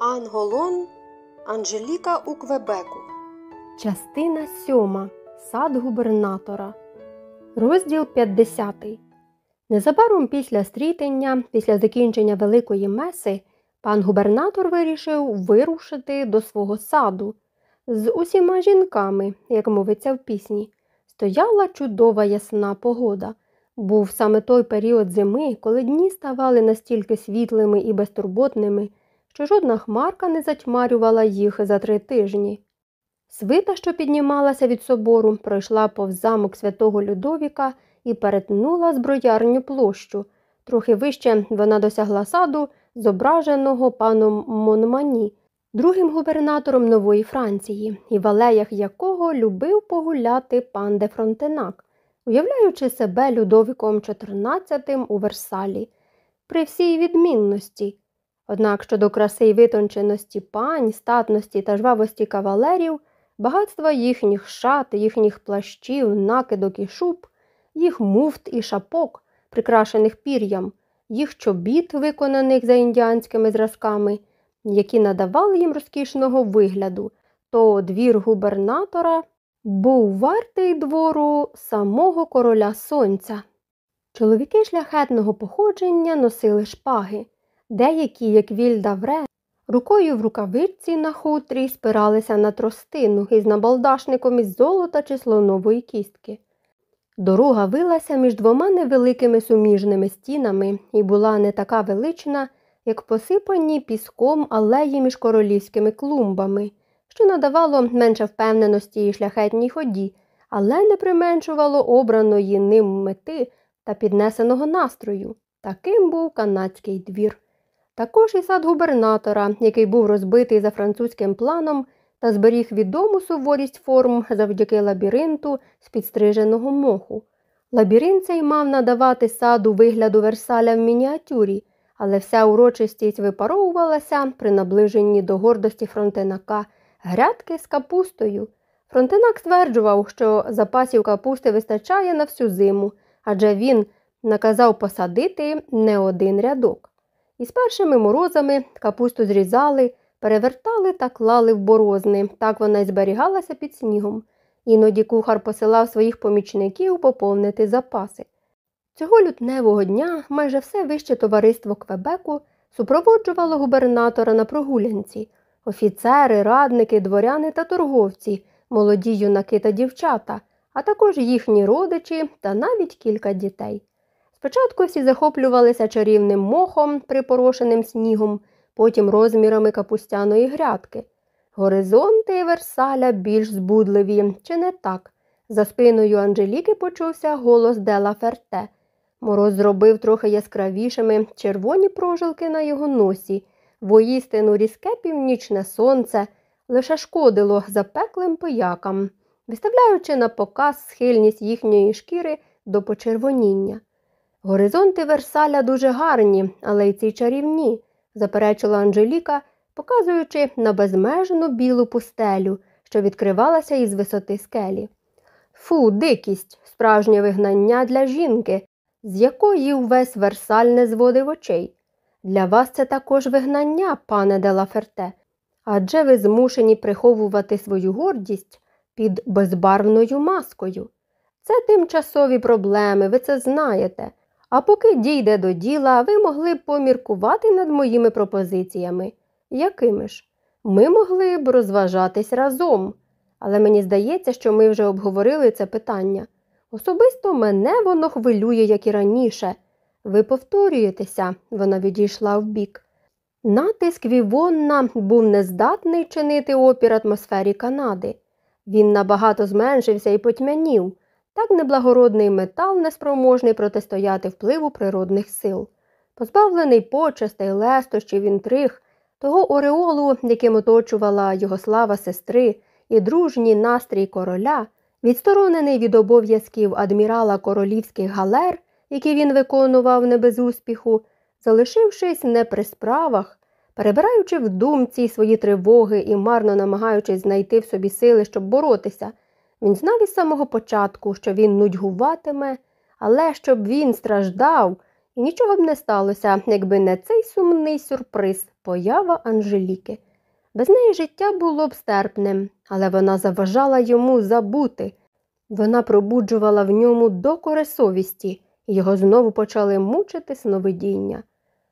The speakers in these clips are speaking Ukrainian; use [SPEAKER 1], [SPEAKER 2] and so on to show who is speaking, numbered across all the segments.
[SPEAKER 1] Анголон Анжеліка у Квебеку.
[SPEAKER 2] Частина сьома. Сад губернатора. Розділ 50. Незабаром після стрітення, після закінчення Великої меси, пан губернатор вирішив вирушити до свого саду. З усіма жінками, як мовиться в пісні, стояла чудова ясна погода. Був саме той період зими, коли дні ставали настільки світлими і безтурботними, що жодна хмарка не затьмарювала їх за три тижні. Свита, що піднімалася від собору, пройшла повз замок святого Людовіка і перетнула зброярню площу. Трохи вище вона досягла саду, зображеного паном Монмані, другим губернатором нової Франції, і в алеях якого любив погуляти пан де Фронтенак, уявляючи себе Людовіком XIV у Версалі. При всій відмінності. Однак щодо краси й витонченості пань, статності та жвавості кавалерів, багатства їхніх шат, їхніх плащів, накидок і шуб, їх муфт і шапок, прикрашених пір'ям, їх чобіт, виконаних за індіанськими зразками, які надавали їм розкішного вигляду, то двір губернатора був вартий двору самого короля сонця. Чоловіки шляхетного походження носили шпаги. Деякі, як Вільда Вре, рукою в рукавиці на хутрі спиралися на тростину із набалдашником із золота чи слонової кістки. Дорога вилася між двома невеликими суміжними стінами і була не така велична, як посипані піском алеї між королівськими клумбами, що надавало менше впевненості і шляхетній ході, але не применшувало обраної ним мети та піднесеного настрою. Таким був канадський двір. Також і сад губернатора, який був розбитий за французьким планом та зберіг відому суворість форм завдяки лабіринту з підстриженого моху. Лабіринт цей мав надавати саду вигляду Версаля в мініатюрі, але вся урочистість випаровувалася при наближенні до гордості фронтенака грядки з капустою. Фронтенак стверджував, що запасів капусти вистачає на всю зиму, адже він наказав посадити не один рядок. Із першими морозами капусту зрізали, перевертали та клали в борозни, так вона й зберігалася під снігом. Іноді кухар посилав своїх помічників поповнити запаси. Цього лютневого дня майже все вище товариство Квебеку супроводжувало губернатора на прогулянці офіцери, радники, дворяни та торговці, молоді юнаки та дівчата, а також їхні родичі та навіть кілька дітей. Спочатку всі захоплювалися чарівним мохом, припорошеним снігом, потім розмірами капустяної грядки. Горизонти Версаля більш збудливі, чи не так? За спиною Анжеліки почувся голос Дела Ферте. Мороз зробив трохи яскравішими червоні прожилки на його носі, воїстину різке північне сонце лише шкодило запеклим поякам, виставляючи на показ схильність їхньої шкіри до почервоніння. Горизонти Версаля дуже гарні, але й ці чарівні, заперечила Анжеліка, показуючи на безмежну білу пустелю, що відкривалася із висоти скелі. Фу, дикість, справжнє вигнання для жінки, з якої увесь Версаль не зводив очей. Для вас це також вигнання, пане Делаферте, адже ви змушені приховувати свою гордість під безбарвною маскою. Це тимчасові проблеми, ви це знаєте. А поки дійде до діла, ви могли б поміркувати над моїми пропозиціями. Якими ж? Ми могли б розважатись разом, але мені здається, що ми вже обговорили це питання. Особисто мене воно хвилює, як і раніше. Ви повторюєтеся, вона відійшла вбік. Натиск Вівонна був нездатний чинити опір атмосфері Канади. Він набагато зменшився і потьмянів. Так неблагородний метал неспроможний протистояти впливу природних сил, позбавлений почестей, лестощів, інтриг, того ореолу, яким оточувала його слава сестри, і дружній настрій короля, відсторонений від обов'язків адмірала королівських галер, які він виконував не без успіху, залишившись не при справах, перебираючи в думці свої тривоги і марно намагаючись знайти в собі сили, щоб боротися. Він знав із самого початку, що він нудьгуватиме, але щоб він страждав, і нічого б не сталося, якби не цей сумний сюрприз поява Анжеліки. Без неї життя було б стерпним, але вона заважала йому забути. Вона пробуджувала в ньому докори совісті, і його знову почали мучити сновидіння.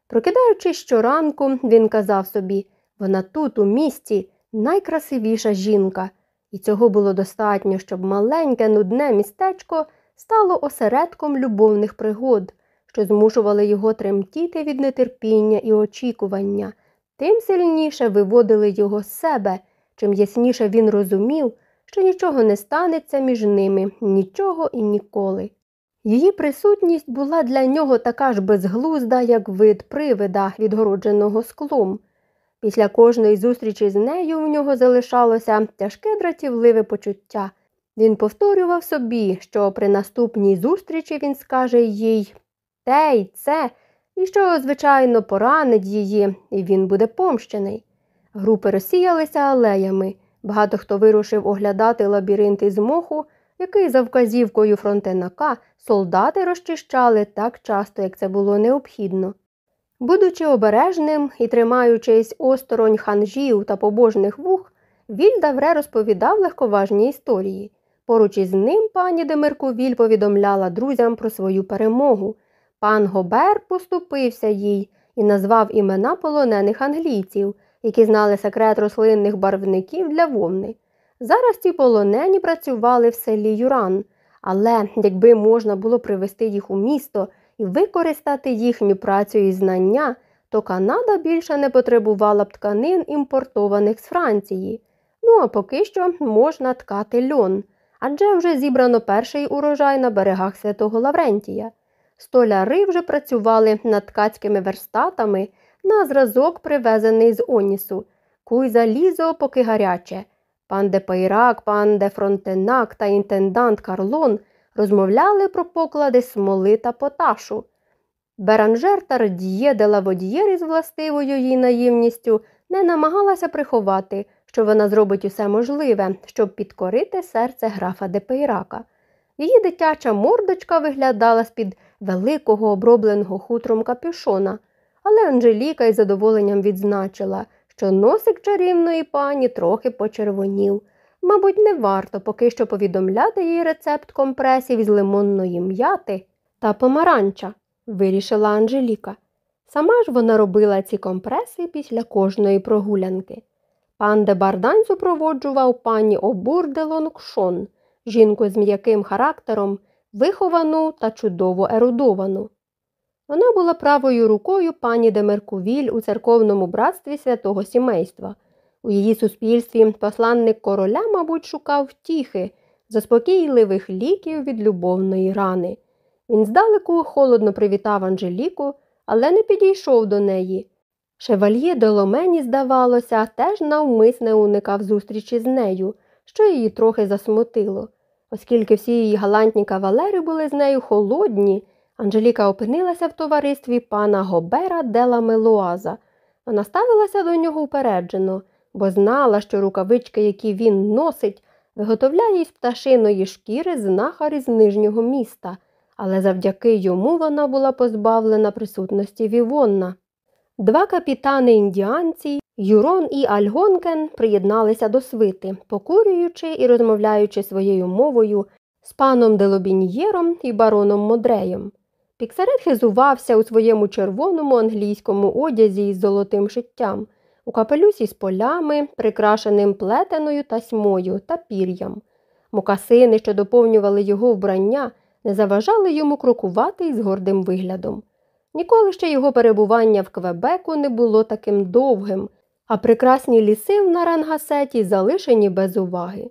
[SPEAKER 2] Прокидаючись щоранку, він казав собі вона тут, у місті, найкрасивіша жінка, і цього було достатньо, щоб маленьке нудне містечко стало осередком любовних пригод, що змушували його тремтіти від нетерпіння і очікування, тим сильніше виводили його з себе, чим ясніше він розумів, що нічого не станеться між ними, нічого і ніколи. Її присутність була для нього така ж безглузда, як вид привида, відгородженого склом. Після кожної зустрічі з нею в нього залишалося тяжке дратівливе почуття. Він повторював собі, що при наступній зустрічі він скаже їй те й це, і що, звичайно, поранить її, і він буде помщений. Групи розсіялися алеями. Багато хто вирушив оглядати лабіринти з моху, який за вказівкою фронтенака солдати розчищали так часто, як це було необхідно. Будучи обережним і тримаючись осторонь ханжів та побожних вух, Вільдавре розповідав легковажні історії. Поруч із ним пані Демеркувіль повідомляла друзям про свою перемогу. Пан Гобер поступився їй і назвав імена полонених англійців, які знали секрет рослинних барвників для вовни. Зараз ці полонені працювали в селі Юран, але якби можна було привести їх у місто і використати їхню працю і знання, то Канада більше не потребувала б тканин, імпортованих з Франції. Ну а поки що можна ткати льон, адже вже зібрано перший урожай на берегах святого Лаврентія. Столяри вже працювали над ткацькими верстатами на зразок, привезений з Онісу. Куй залізо, поки гаряче. Пан де Пайрак, пан де Фронтенак та інтендант Карлон розмовляли про поклади смоли та поташу. Беранжер та Радіє де Лаводієр із властивою їй наївністю не намагалася приховати, що вона зробить усе можливе, щоб підкорити серце графа де Пейрака. Її дитяча мордочка виглядала з-під великого обробленого хутром капюшона, але Анжеліка із задоволенням відзначила, що носик чарівної пані трохи почервонів. Мабуть, не варто поки що повідомляти їй рецепт компресів із лимонної м'яти та помаранча, вирішила Анжеліка. Сама ж вона робила ці компреси після кожної прогулянки. Пан де Бардань супроводжував пані Обурде Лонгшон, жінку з м'яким характером, виховану та чудово ерудовану. Вона була правою рукою пані де Меркувіль у церковному братстві святого сімейства. У її суспільстві посланник короля, мабуть, шукав втіхи, заспокійливих ліків від любовної рани. Він здалеку холодно привітав Анжеліку, але не підійшов до неї. Шевальє Доломені, здавалося, теж навмисне уникав зустрічі з нею, що її трохи засмутило. Оскільки всі її галантні кавалери були з нею холодні, Анжеліка опинилася в товаристві пана Гобера Дела Мелуаза. Вона ставилася до нього упереджено, бо знала, що рукавички, які він носить, виготовляє із пташиної шкіри знахар із нижнього міста, але завдяки йому вона була позбавлена присутності Вівонна. Два капітани індіанці, Юрон і Альгонкен, приєдналися до свити, покурюючи і розмовляючи своєю мовою з паном Делобіньєром і бароном Модреєм. Піксарет хизувався у своєму червоному англійському одязі із золотим шиттям, у капелюсі з полями, прикрашеним плетеною тасьмою та пір'ям. Мокасини, що доповнювали його вбрання, не заважали йому крокувати із гордим виглядом. Ніколи ще його перебування в Квебеку не було таким довгим, а прекрасні ліси в Нарангасеті залишені без уваги.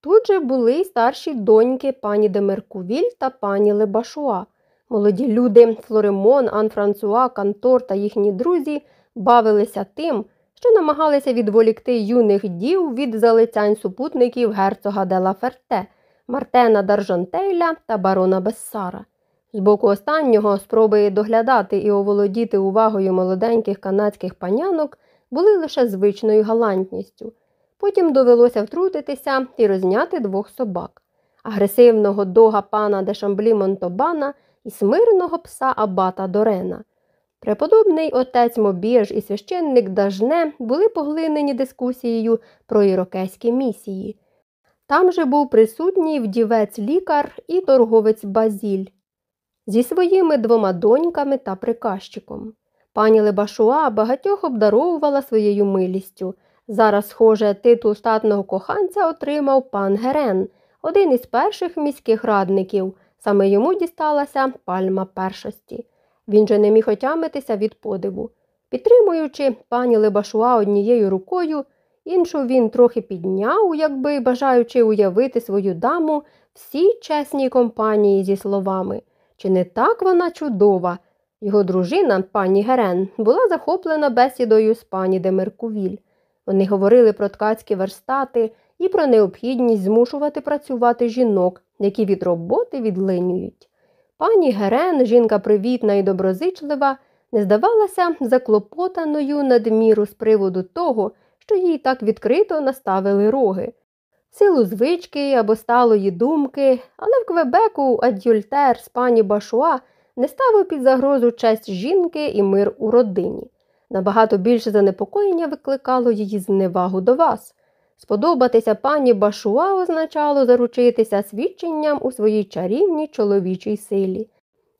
[SPEAKER 2] Тут же були й старші доньки пані Демеркувіль та пані Лебашуа. Молоді люди Флоремон, Ан Франсуа, Кантор та їхні друзі бавилися тим, що намагалися відволікти юних дів від залицянь супутників герцога де Лаферте, Мартена Даржантейля та барона Бессара. З боку останнього спроби доглядати і оволодіти увагою молоденьких канадських панянок були лише звичною галантністю. Потім довелося втрутитися і розняти двох собак агресивного дога пана де Шамблі Монтобана і смирного пса Абата Дорена. Преподобний отець Мобіж і священник Дажне були поглинені дискусією про ірокезькі місії. Там же був присутній вдівець лікар і торговець Базіль зі своїми двома доньками та приказчиком. Пані Лебашуа багатьох обдаровувала своєю милістю. Зараз, схоже, титул штатного коханця отримав пан Герен, один із перших міських радників. Саме йому дісталася пальма першості. Він же не міг отямитися від подиву. Підтримуючи пані Лебашуа однією рукою, іншу він трохи підняв, якби бажаючи уявити свою даму всій чесній компанії зі словами Чи не так вона чудова? Його дружина, пані Герен, була захоплена бесідою з пані Демеркувіль. Вони говорили про ткацькі верстати і про необхідність змушувати працювати жінок, які від роботи відлинюють. Пані Герен, жінка привітна і доброзичлива, не здавалася заклопотаною надміру з приводу того, що їй так відкрито наставили роги. Силу звички або сталої думки, але в Квебеку адюльтер з пані Башуа не ставив під загрозу честь жінки і мир у родині. Набагато більше занепокоєння викликало її зневагу до вас. Сподобатися пані Башуа означало заручитися свідченням у своїй чарівній чоловічій силі.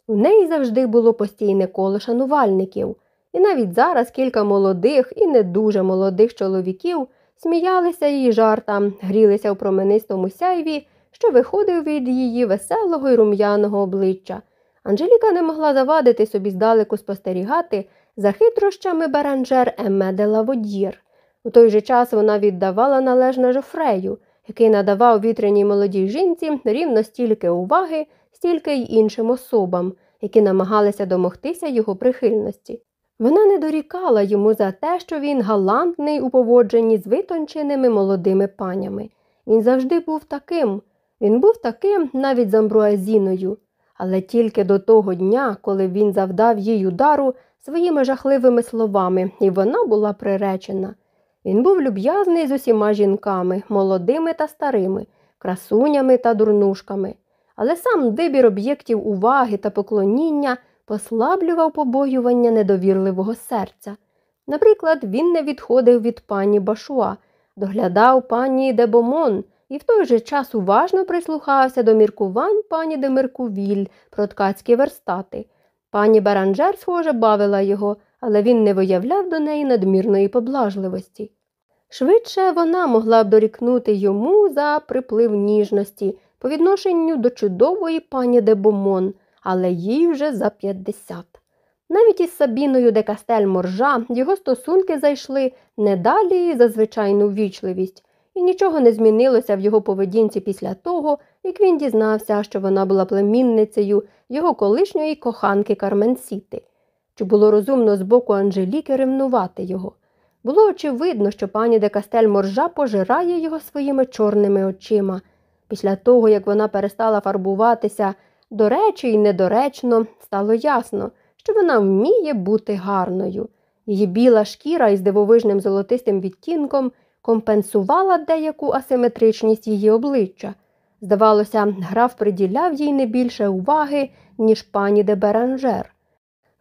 [SPEAKER 2] У неї завжди було постійне коло шанувальників, і навіть зараз кілька молодих і не дуже молодих чоловіків сміялися її жартам, грілися у променистому сяйві, що виходив від її веселого й рум'яного обличчя. Анжеліка не могла завадити собі здалеку спостерігати за хитрощами Баранжер Емме де Лаводір. У той же час вона віддавала належне жофрею, який надавав вітряній молодій жінці рівно стільки уваги, стільки й іншим особам, які намагалися домогтися його прихильності. Вона не дорікала йому за те, що він галантний у поводженні з витонченими молодими панями. Він завжди був таким. Він був таким навіть з амбруазіною, але тільки до того дня, коли він завдав їй удару своїми жахливими словами, і вона була приречена. Він був люб'язний з усіма жінками, молодими та старими, красунями та дурнушками, але сам вибір об'єктів уваги та поклоніння послаблював побоювання недовірливого серця. Наприклад, він не відходив від пані Башуа, доглядав пані Дебомон і в той же час уважно прислухався до міркувань пані Демеркувіль про ткацькі верстати. Пані Баранжер, схоже, бавила його, але він не виявляв до неї надмірної поблажливості. Швидше вона могла б дорікнути йому за приплив ніжності по відношенню до чудової пані Дебомон, але їй вже за 50. Навіть із Сабіною де Кастель Моржа його стосунки зайшли не далі за звичайну ввічливість, і нічого не змінилося в його поведінці після того, як він дізнався, що вона була племінницею його колишньої коханки Карменсіти. Чи було розумно з боку Анжеліки ревнувати його? Було очевидно, що пані де Кастель Моржа пожирає його своїми чорними очима. Після того, як вона перестала фарбуватися, до речі, і недоречно, стало ясно, що вона вміє бути гарною. Її біла шкіра із дивовижним золотистим відтінком компенсувала деяку асиметричність її обличчя. Здавалося, граф приділяв їй не більше уваги, ніж пані де Беранжер.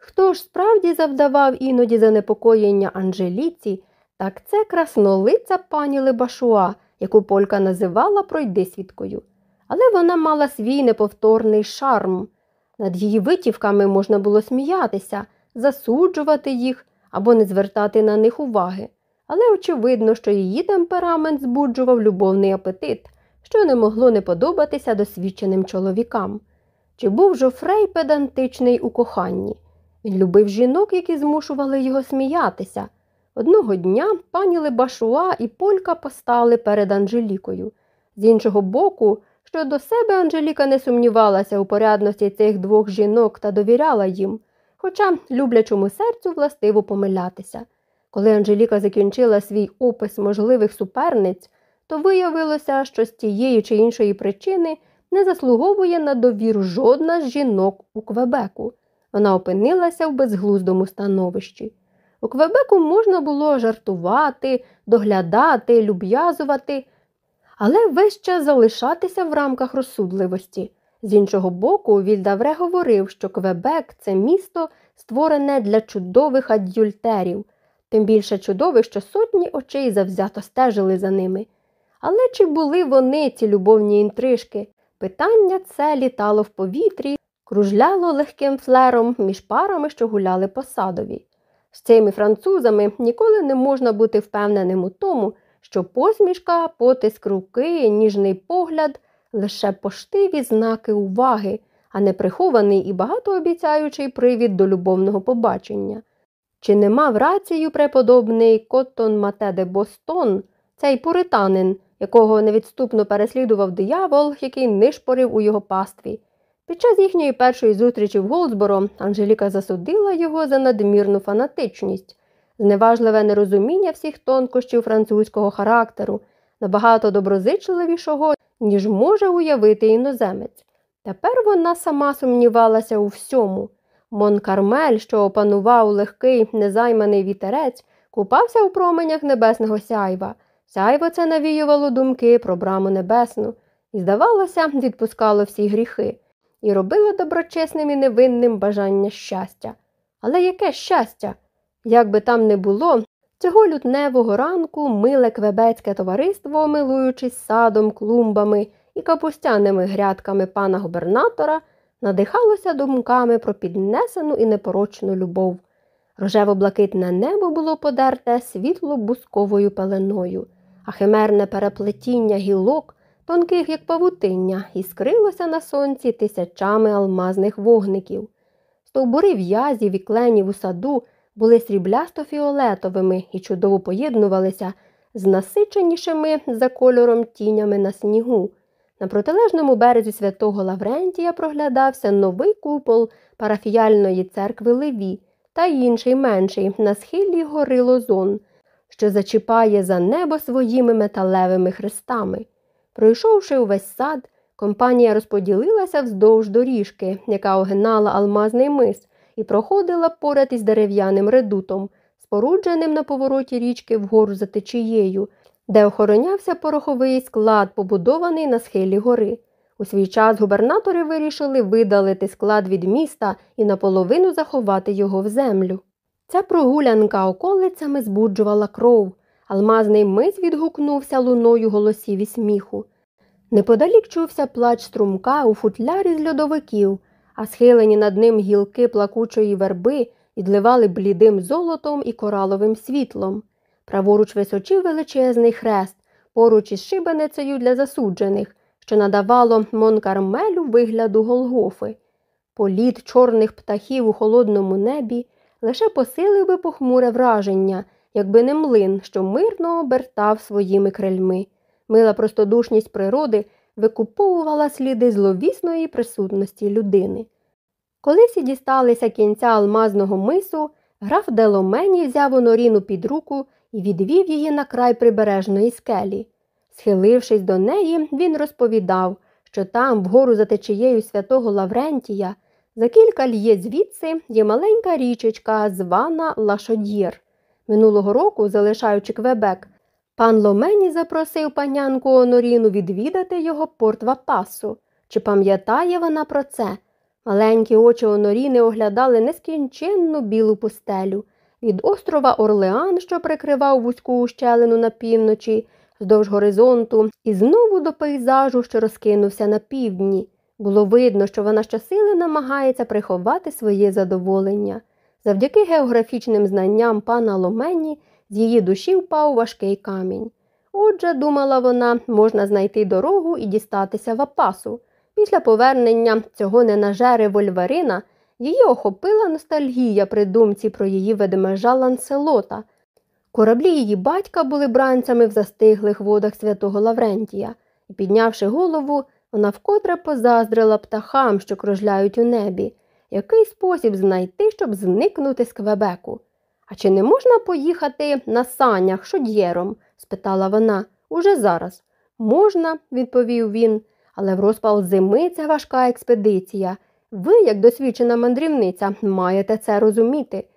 [SPEAKER 2] Хто ж справді завдавав іноді занепокоєння Анжеліці, так це краснолиця пані Лебашуа, яку Полька називала пройдисвідкою. Але вона мала свій неповторний шарм. Над її витівками можна було сміятися, засуджувати їх або не звертати на них уваги. Але очевидно, що її темперамент збуджував любовний апетит, що не могло не подобатися досвідченим чоловікам. Чи був Жофрей педантичний у коханні? Він любив жінок, які змушували його сміятися. Одного дня пані Лебашуа і Полька постали перед Анжелікою. З іншого боку, що до себе Анжеліка не сумнівалася у порядності цих двох жінок та довіряла їм, хоча люблячому серцю властиво помилятися. Коли Анжеліка закінчила свій опис можливих суперниць, то виявилося, що з тієї чи іншої причини не заслуговує на довіру жодна з жінок у Квебеку. Вона опинилася в безглуздому становищі. У Квебеку можна було жартувати, доглядати, люб'язувати, але весь час залишатися в рамках розсудливості. З іншого боку, Вільдавре говорив, що Квебек це місто створене для чудових адюльтерів, тим більше чудових, що сотні очей завзято стежили за ними. Але чи були вони ці любовні інтрижки? Питання це літало в повітрі, кружляло легким флером між парами, що гуляли по садові. З цими французами ніколи не можна бути впевненим у тому, що посмішка, потиск руки, ніжний погляд лише поштиві знаки уваги, а не прихований і багатообіцяючий привід до любовного побачення. Чи не мав рацію преподобний Коттон Мате де Бостон, цей пуританин, якого невідступно переслідував диявол, який нишпорив у його пастві? Під час їхньої першої зустрічі в Голдсборо Анжеліка засудила його за надмірну фанатичність, зневажливе нерозуміння всіх тонкощів французького характеру, набагато доброзичливішого, ніж може уявити іноземець. Тепер вона сама сумнівалася у всьому. Монкармель, що опанував легкий незайманий вітерець, купався у променях небесного сяйва. Сяйво це навіювало думки про браму небесну і, здавалося, відпускало всі гріхи і робило доброчесним і невинним бажання щастя. Але яке щастя? Як би там не було, цього лютневого ранку миле квебецьке товариство, милуючись садом, клумбами і капустяними грядками пана губернатора, надихалося думками про піднесену і непорочну любов. Рожево-блакитне небо було подерте світло бусковою пеленою, а химерне переплетіння гілок, тонких, як павутиння, іскрилося на сонці тисячами алмазних вогників. Стовбури в'язів і кленів у саду були сріблясто-фіолетовими і чудово поєднувалися з насиченішими за кольором тінями на снігу. На протилежному березі святого Лаврентія проглядався новий купол парафіяльної церкви Леві та інший менший на схилі гори Лозон, що зачіпає за небо своїми металевими хрестами. Пройшовши увесь сад, компанія розподілилася вздовж доріжки, яка огинала алмазний мис, і проходила поряд із дерев'яним редутом, спорудженим на повороті річки вгору за течією, де охоронявся пороховий склад, побудований на схилі гори. У свій час губернатори вирішили видалити склад від міста і наполовину заховати його в землю. Ця прогулянка околицями збуджувала кров. Алмазний мис відгукнувся луною голосів і сміху. Неподалік чувся плач струмка у футлярі з льодовиків, а схилені над ним гілки плакучої верби відливали блідим золотом і кораловим світлом. Праворуч височив величезний хрест, поруч із шибеницею для засуджених, що надавало Монкармелю вигляду Голгофи. Політ чорних птахів у холодному небі лише посилив би похмуре враження, якби не млин, що мирно обертав своїми крильми. Мила простодушність природи викуповувала сліди зловісної присутності людини. Коли всі дісталися кінця алмазного мису, граф Деломені взяв оноріну під руку і відвів її на край прибережної скелі. Схилившись до неї, він розповідав, що там, вгору за течією святого Лаврентія, за кілька льє звідси є маленька річечка, звана Лашод'єр. Минулого року, залишаючи Квебек, пан Ломені запросив панянку Оноріну відвідати його порт Вапасу. Чи пам'ятає вона про це? Маленькі очі Оноріни оглядали нескінченну білу пустелю. Від острова Орлеан, що прикривав вузьку ущелину на півночі, вздовж горизонту, і знову до пейзажу, що розкинувся на півдні. Було видно, що вона щосили намагається приховати своє задоволення. Завдяки географічним знанням пана Ломені з її душі впав важкий камінь. Отже, думала вона, можна знайти дорогу і дістатися в Апасу. Після повернення цього ненажери вольварина її охопила ностальгія при думці про її ведмежа Ланселота. Кораблі її батька були бранцями в застиглих водах святого Лаврентія, і, піднявши голову, вона вкотре позаздрила птахам, що кружляють у небі, який спосіб знайти, щоб зникнути з Квебеку. А чи не можна поїхати на санях шодьєром? спитала вона. Уже зараз. Можна, відповів він, але в розпал зими це важка експедиція. Ви, як досвідчена мандрівниця, маєте це розуміти.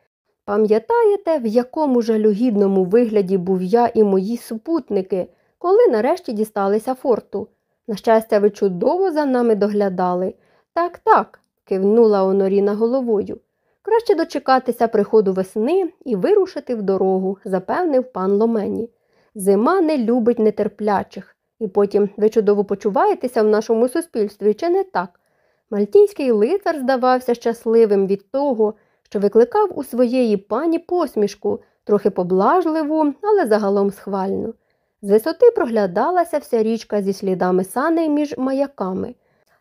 [SPEAKER 2] Пам'ятаєте, в якому жалюгідному вигляді був я і мої супутники, коли нарешті дісталися форту? На щастя, ви чудово за нами доглядали. Так, так, кивнула Оноріна головою. Краще дочекатися приходу весни і вирушити в дорогу, запевнив пан Ломені. Зима не любить нетерплячих, і потім ви чудово почуваєтеся в нашому суспільстві, чи не так? Мальтійський лицар здавався щасливим від того, що викликав у своєї пані посмішку, трохи поблажливу, але загалом схвальну. З висоти проглядалася вся річка зі слідами саней між маяками.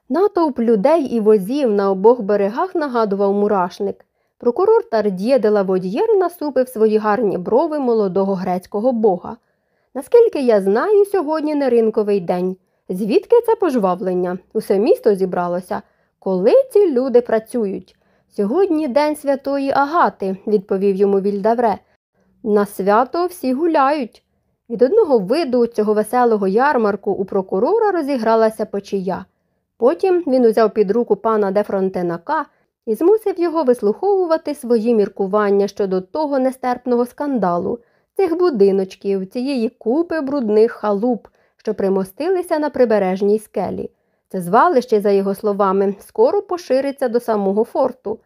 [SPEAKER 2] Натовп людей і возів на обох берегах нагадував мурашник. Прокурор Тардє де Лаводьєр насупив свої гарні брови молодого грецького бога. Наскільки я знаю, сьогодні не ринковий день. Звідки це пожвавлення? Усе місто зібралося. Коли ці люди працюють? Сьогодні день святої Агати, відповів йому Вільдавре. На свято всі гуляють. Від одного виду цього веселого ярмарку у прокурора розігралася почия. Потім він узяв під руку пана де Фронтенака і змусив його вислуховувати свої міркування щодо того нестерпного скандалу, цих будиночків, цієї купи брудних халуп, що примостилися на прибережній скелі. Це звалище, за його словами, скоро пошириться до самого форту.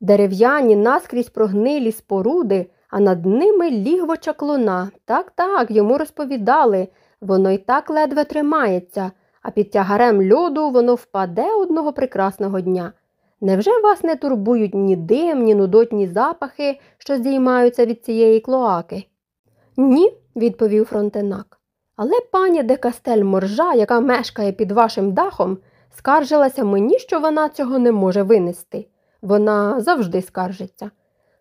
[SPEAKER 2] Дерев'яні наскрізь прогнилі споруди, а над ними лігво чаклуна. Так, так, йому розповідали, воно й так ледве тримається, а під тягарем льоду воно впаде одного прекрасного дня. Невже вас не турбують ні дим, ні нудотні запахи, що здіймаються від цієї клоаки? Ні, відповів фронтенак. Але пані де Кастель Моржа, яка мешкає під вашим дахом, скаржилася мені, що вона цього не може винести. Вона завжди скаржиться.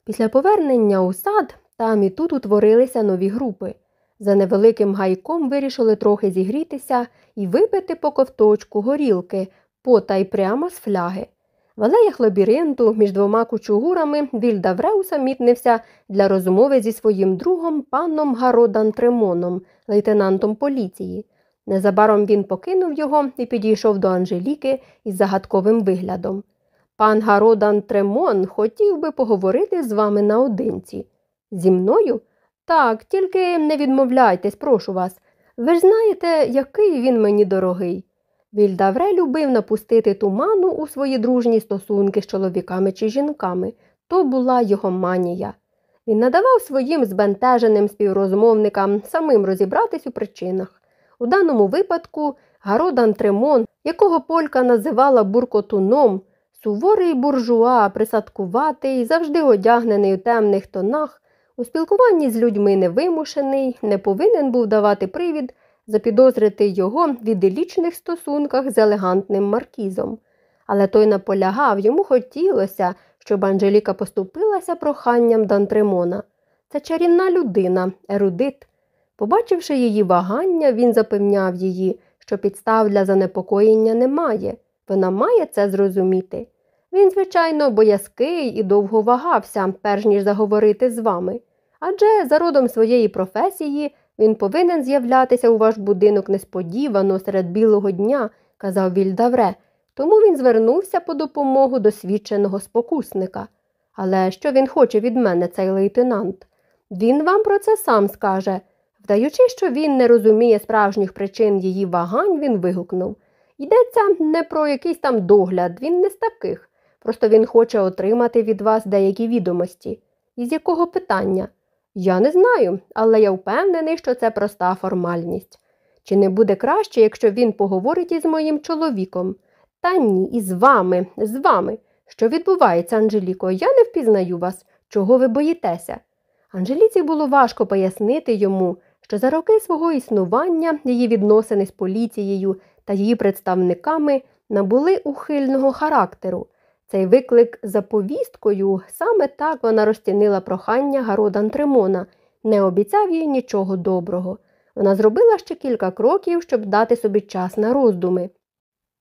[SPEAKER 2] Після повернення у сад там і тут утворилися нові групи. За невеликим гайком вирішили трохи зігрітися і випити по ковточку горілки, потай прямо з фляги. В алеях лабіринту між двома кучугурами Вільдавре усамітнився для розмови зі своїм другом паном Гародан Тремоном, лейтенантом поліції. Незабаром він покинув його і підійшов до Анжеліки із загадковим виглядом. Пан Гародан Тремон хотів би поговорити з вами наодинці. Зі мною? Так, тільки не відмовляйтесь, прошу вас. Ви ж знаєте, який він мені дорогий. Вільдавре любив напустити туману у свої дружні стосунки з чоловіками чи жінками. То була його манія. Він надавав своїм збентеженим співрозмовникам самим розібратись у причинах. У даному випадку Гародан Тремон, якого полька називала буркотуном, суворий буржуа, присадкуватий, завжди одягнений у темних тонах, у спілкуванні з людьми невимушений, не повинен був давати привід запідозрити його в іделічних стосунках з елегантним маркізом. Але той наполягав, йому хотілося, щоб Анжеліка поступилася проханням Дантремона. Це чарівна людина, ерудит. Побачивши її вагання, він запевняв її, що підстав для занепокоєння немає. Вона має це зрозуміти. Він, звичайно, боязкий і довго вагався, перш ніж заговорити з вами. Адже за родом своєї професії він повинен з'являтися у ваш будинок несподівано серед білого дня, казав Вільдавре, тому він звернувся по допомогу досвідченого спокусника. Але що він хоче від мене, цей лейтенант? Він вам про це сам скаже. Вдаючи, що він не розуміє справжніх причин її вагань, він вигукнув Йдеться не про якийсь там догляд, він не з таких. Просто він хоче отримати від вас деякі відомості. Із якого питання? Я не знаю, але я впевнений, що це проста формальність. Чи не буде краще, якщо він поговорить із моїм чоловіком? Та ні, із вами, з вами. Що відбувається, Анжеліко? Я не впізнаю вас. Чого ви боїтеся? Анжеліці було важко пояснити йому, що за роки свого існування її відносини з поліцією та її представниками набули ухильного характеру. Цей виклик за повісткою саме так вона розцінила прохання Гародан Тремона, не обіцяв їй нічого доброго. Вона зробила ще кілька кроків, щоб дати собі час на роздуми.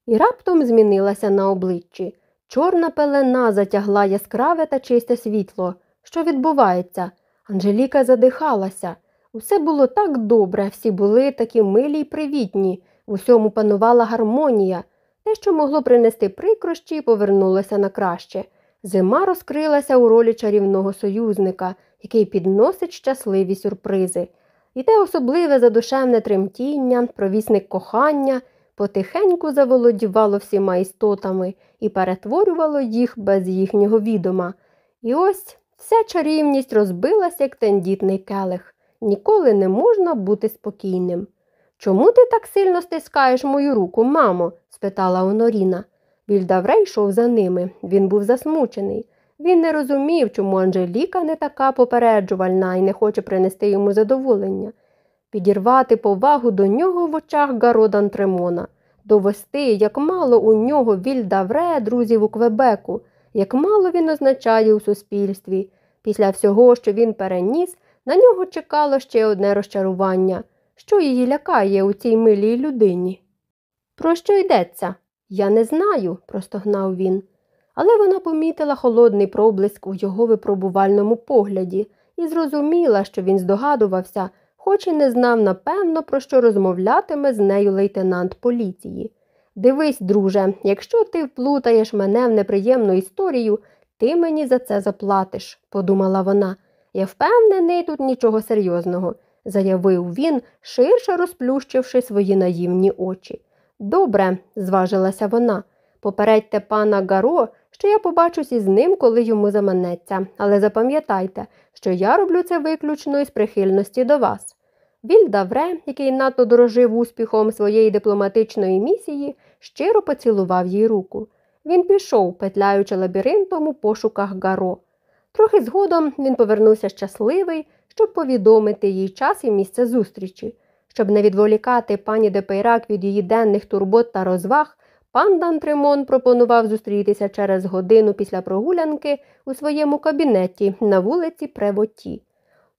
[SPEAKER 2] І раптом змінилася на обличчі. Чорна пелена затягла яскраве та чисте світло. Що відбувається? Анжеліка задихалася. Усе було так добре, всі були такі милі й привітні, в усьому панувала гармонія. Те, що могло принести прикрощі, повернулося на краще. Зима розкрилася у ролі чарівного союзника, який підносить щасливі сюрпризи. І те особливе задушевне тремтіння, провісник кохання, потихеньку заволодівало всіма істотами і перетворювало їх без їхнього відома. І ось вся чарівність розбилася, як тендітний келих. Ніколи не можна бути спокійним. Чому ти так сильно стискаєш мою руку, мамо? Спитала Оноріна. Вільдаврей йшов за ними. Він був засмучений. Він не розумів, чому Анжеліка не така попереджувальна і не хоче принести йому задоволення, підірвати повагу до нього в очах Гародан Тремона, довести, як мало у нього Вільдавре друзів у Квебеку, як мало він означає у суспільстві. Після всього, що він переніс, на нього чекало ще одне розчарування, що її лякає у цій милій людині. Про що йдеться? Я не знаю, простогнав він. Але вона помітила холодний проблиск у його випробувальному погляді і зрозуміла, що він здогадувався, хоч і не знав напевно, про що розмовлятиме з нею лейтенант поліції. Дивись, друже, якщо ти вплутаєш мене в неприємну історію, ти мені за це заплатиш, подумала вона. Я впевнений, тут нічого серйозного, заявив він, ширше розплющивши свої наївні очі. Добре, зважилася вона. Попередьте пана Гаро, що я побачусь із ним, коли йому заманеться, але запам'ятайте, що я роблю це виключно із прихильності до вас. Вільдавре, який надто дорожив успіхом своєї дипломатичної місії, щиро поцілував їй руку. Він пішов, петляючи лабіринтом у пошуках Гаро. Трохи згодом він повернувся щасливий, щоб повідомити їй час і місце зустрічі. Щоб не відволікати пані Депейрак від її денних турбот та розваг, пан Дантримон пропонував зустрітися через годину після прогулянки у своєму кабінеті на вулиці Превоті.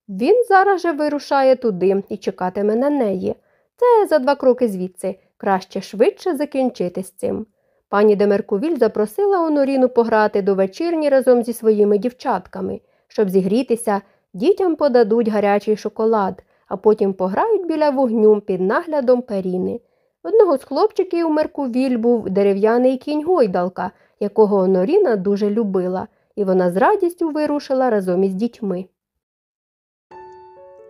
[SPEAKER 2] Він зараз же вирушає туди і чекатиме на неї. Це за два кроки звідси, краще швидше закінчити з цим. Пані Демеркувіль запросила Оноріну пограти до вечірні разом зі своїми дівчатками. Щоб зігрітися, дітям подадуть гарячий шоколад, а потім пограють біля вогню під наглядом періни. Одного з хлопчиків у Меркувіль був дерев'яний кінь гойдалка, якого Оноріна дуже любила, і вона з радістю вирушила разом із дітьми.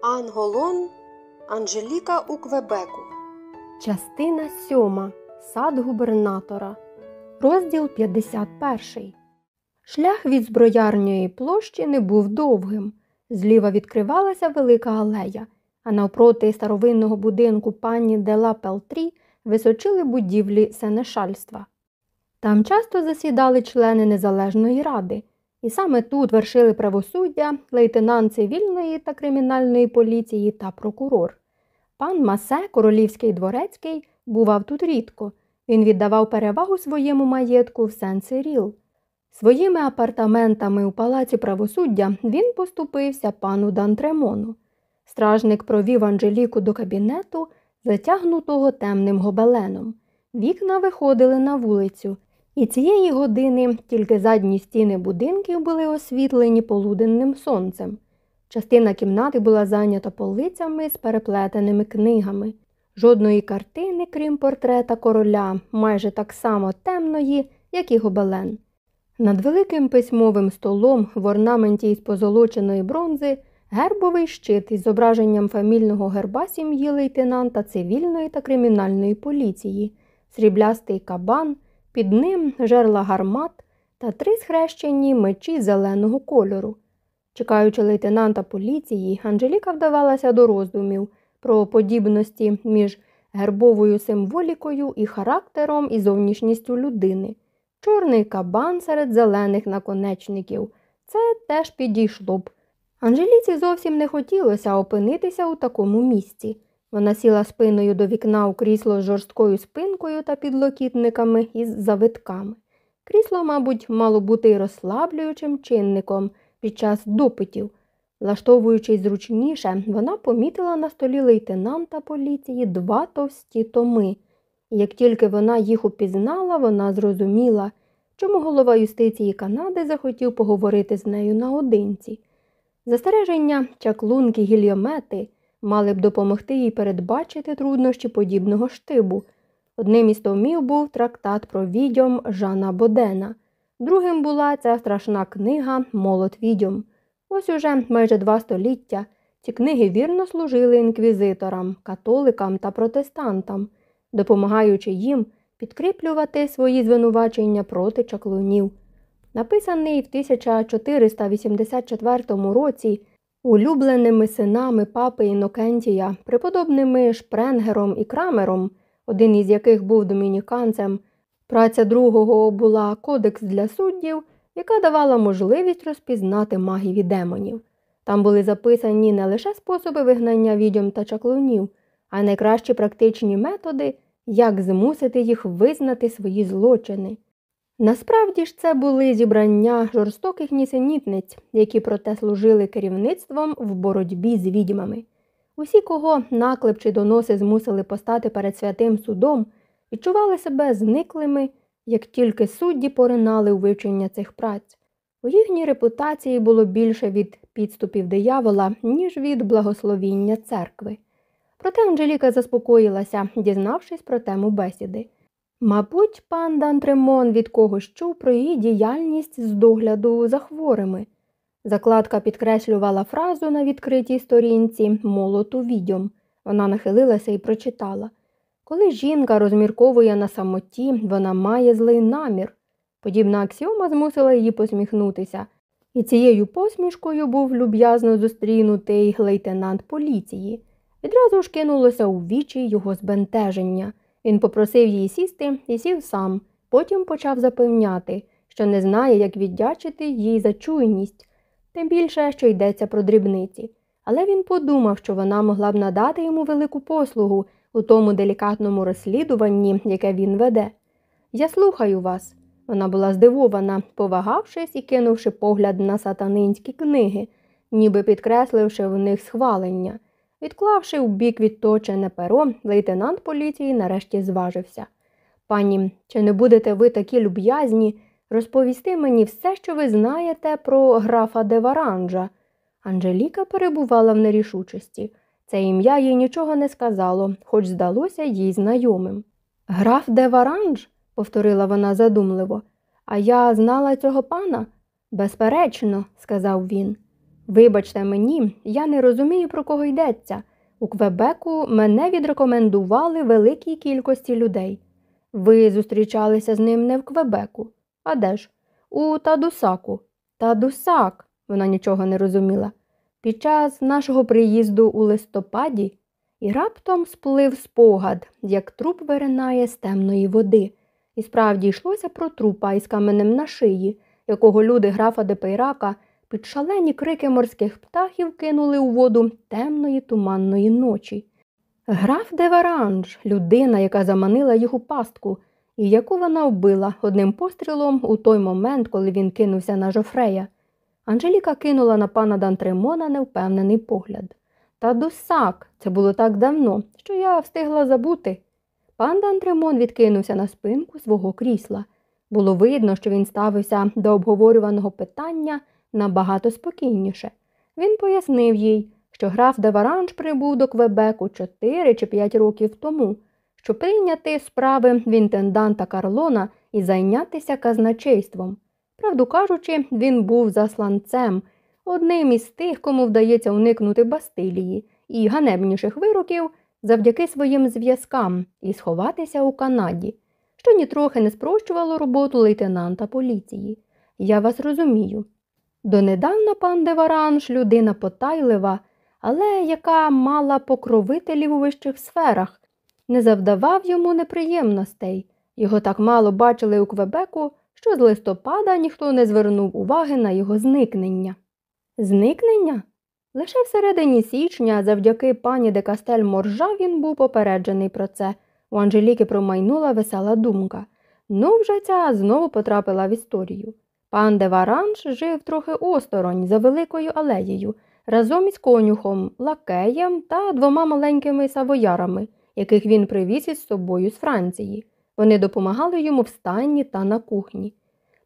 [SPEAKER 1] Анголон Анжеліка у Квебеку.
[SPEAKER 2] Частина сьома. Сад губернатора. Розділ 51. Шлях від зброярньої площі не був довгим. Зліва відкривалася велика алея, а навпроти старовинного будинку пані Дела Пелтрі височили будівлі сенешальства. Там часто засідали члени Незалежної ради, і саме тут вершили правосуддя лейтенант цивільної та кримінальної поліції та прокурор. Пан Масе, королівський дворецький, бував тут рідко. Він віддавав перевагу своєму маєтку в Сен-Сиріл. Своїми апартаментами у палаці правосуддя він поступився пану Дантремону. Стражник провів Анжеліку до кабінету, затягнутого темним гобеленом. Вікна виходили на вулицю, і цієї години тільки задні стіни будинків були освітлені полуденним сонцем. Частина кімнати була зайнята полицями з переплетеними книгами. Жодної картини, крім портрета короля, майже так само темної, як і гобелен. Над великим письмовим столом в орнаменті із позолоченої бронзи гербовий щит із зображенням фамільного герба сім'ї лейтенанта цивільної та кримінальної поліції, сріблястий кабан, під ним жерла гармат та три схрещені мечі зеленого кольору. Чекаючи лейтенанта поліції, Анжеліка вдавалася до роздумів про подібності між гербовою символікою і характером і зовнішністю людини. Чорний кабан серед зелених наконечників. Це теж підійшло б. Анжеліці зовсім не хотілося опинитися у такому місці. Вона сіла спиною до вікна у крісло з жорсткою спинкою та підлокітниками із завитками. Крісло, мабуть, мало бути розслаблюючим чинником під час допитів. Влаштовуючись зручніше, вона помітила на столі лейтенанта поліції два товсті томи. Як тільки вона їх упізнала, вона зрозуміла, чому голова юстиції Канади захотів поговорити з нею наодинці. Застереження, чаклунки, гільйомети мали б допомогти їй передбачити труднощі подібного штибу. Одним із томів був трактат про відьом Жана Бодена, другим була ця страшна книга Молот відьом. Ось уже майже два століття ці книги вірно служили інквізиторам, католикам та протестантам, допомагаючи їм підкріплювати свої звинувачення проти чаклунів. Написаний в 1484 році улюбленими синами папи Інокентія, преподобними Шпренгером і Крамером, один із яких був домініканцем. Праця другого була Кодекс для суддів, яка давала можливість розпізнати магів і демонів. Там були записані не лише способи вигнання відьом та чаклунів, а й найкращі практичні методи, як змусити їх визнати свої злочини. Насправді ж це були зібрання жорстоких нісенітниць, які проте служили керівництвом в боротьбі з відьмами. Усі, кого наклеп чи доноси змусили постати перед святим судом, відчували себе зниклими, як тільки судді поринали у вивчення цих праць. У їхній репутації було більше від підступів диявола, ніж від благословіння церкви. Проте Анжеліка заспокоїлася, дізнавшись про тему бесіди. Мабуть, пан Дантремон від когось чув про її діяльність з догляду за хворими. Закладка підкреслювала фразу на відкритій сторінці молоту відьом. Вона нахилилася і прочитала Коли жінка розмірковує на самоті, вона має злий намір. Подібна аксіома змусила її посміхнутися, і цією посмішкою був люб'язно зустрінутий лейтенант поліції. Відразу ж кинулося у вічі його збентеження. Він попросив її сісти і сів сам, потім почав запевняти, що не знає, як віддячити їй за чуйність, тим більше, що йдеться про дрібниці. Але він подумав, що вона могла б надати йому велику послугу у тому делікатному розслідуванні, яке він веде. Я слухаю вас. Вона була здивована, повагавшись і кинувши погляд на сатанинські книги, ніби підкресливши в них схвалення. Відклавши в бік відточене перо, лейтенант поліції нарешті зважився. Пані, чи не будете ви такі люб'язні розповісти мені все, що ви знаєте про графа де Варанжа? Анжеліка перебувала в нерішучості. Це ім'я їй нічого не сказало, хоч здалося їй знайомим. Граф де Варанж? повторила вона задумливо. А я знала цього пана? Безперечно, сказав він. Вибачте мені, я не розумію, про кого йдеться. У Квебеку мене відрекомендували великій кількості людей. Ви зустрічалися з ним не в Квебеку. А де ж? У Тадусаку. Тадусак, вона нічого не розуміла. Під час нашого приїзду у листопаді і раптом сплив спогад, як труп виринає з темної води. І справді йшлося про трупа із каменем на шиї, якого люди графа Депейрака під шалені крики морських птахів кинули у воду темної туманної ночі. Граф де Варанж, людина, яка заманила їх у пастку, і яку вона вбила одним пострілом у той момент, коли він кинувся на Жофрея. Анжеліка кинула на пана Дантремона невпевнений погляд. Тадусак, це було так давно, що я встигла забути. Пан Дантремон відкинувся на спинку свого крісла. Було видно, що він ставився до обговорюваного питання набагато спокійніше. Він пояснив їй, що граф Деваранж прибув до Квебеку 4 чи 5 років тому, щоб прийняти справи в інтенданта Карлона і зайнятися казначейством. Правду кажучи, він був засланцем, одним із тих, кому вдається уникнути Бастилії і ганебніших вироків завдяки своїм зв'язкам і сховатися у Канаді, що нітрохи не спрощувало роботу лейтенанта поліції. Я вас розумію. Донедавна пан Деваранж людина потайлива, але яка мала покровителів у вищих сферах, не завдавав йому неприємностей. Його так мало бачили у Квебеку, що з листопада ніхто не звернув уваги на його зникнення. Зникнення? Лише всередині січня, завдяки пані де Кастель Моржа, він був попереджений про це. У Анжеліки промайнула весела думка. Ну, вже ця знову потрапила в історію. Пан де Варанж жив трохи осторонь за великою алеєю, разом із конюхом, лакеєм та двома маленькими савоярами, яких він привіз із собою з Франції. Вони допомагали йому в стайні та на кухні.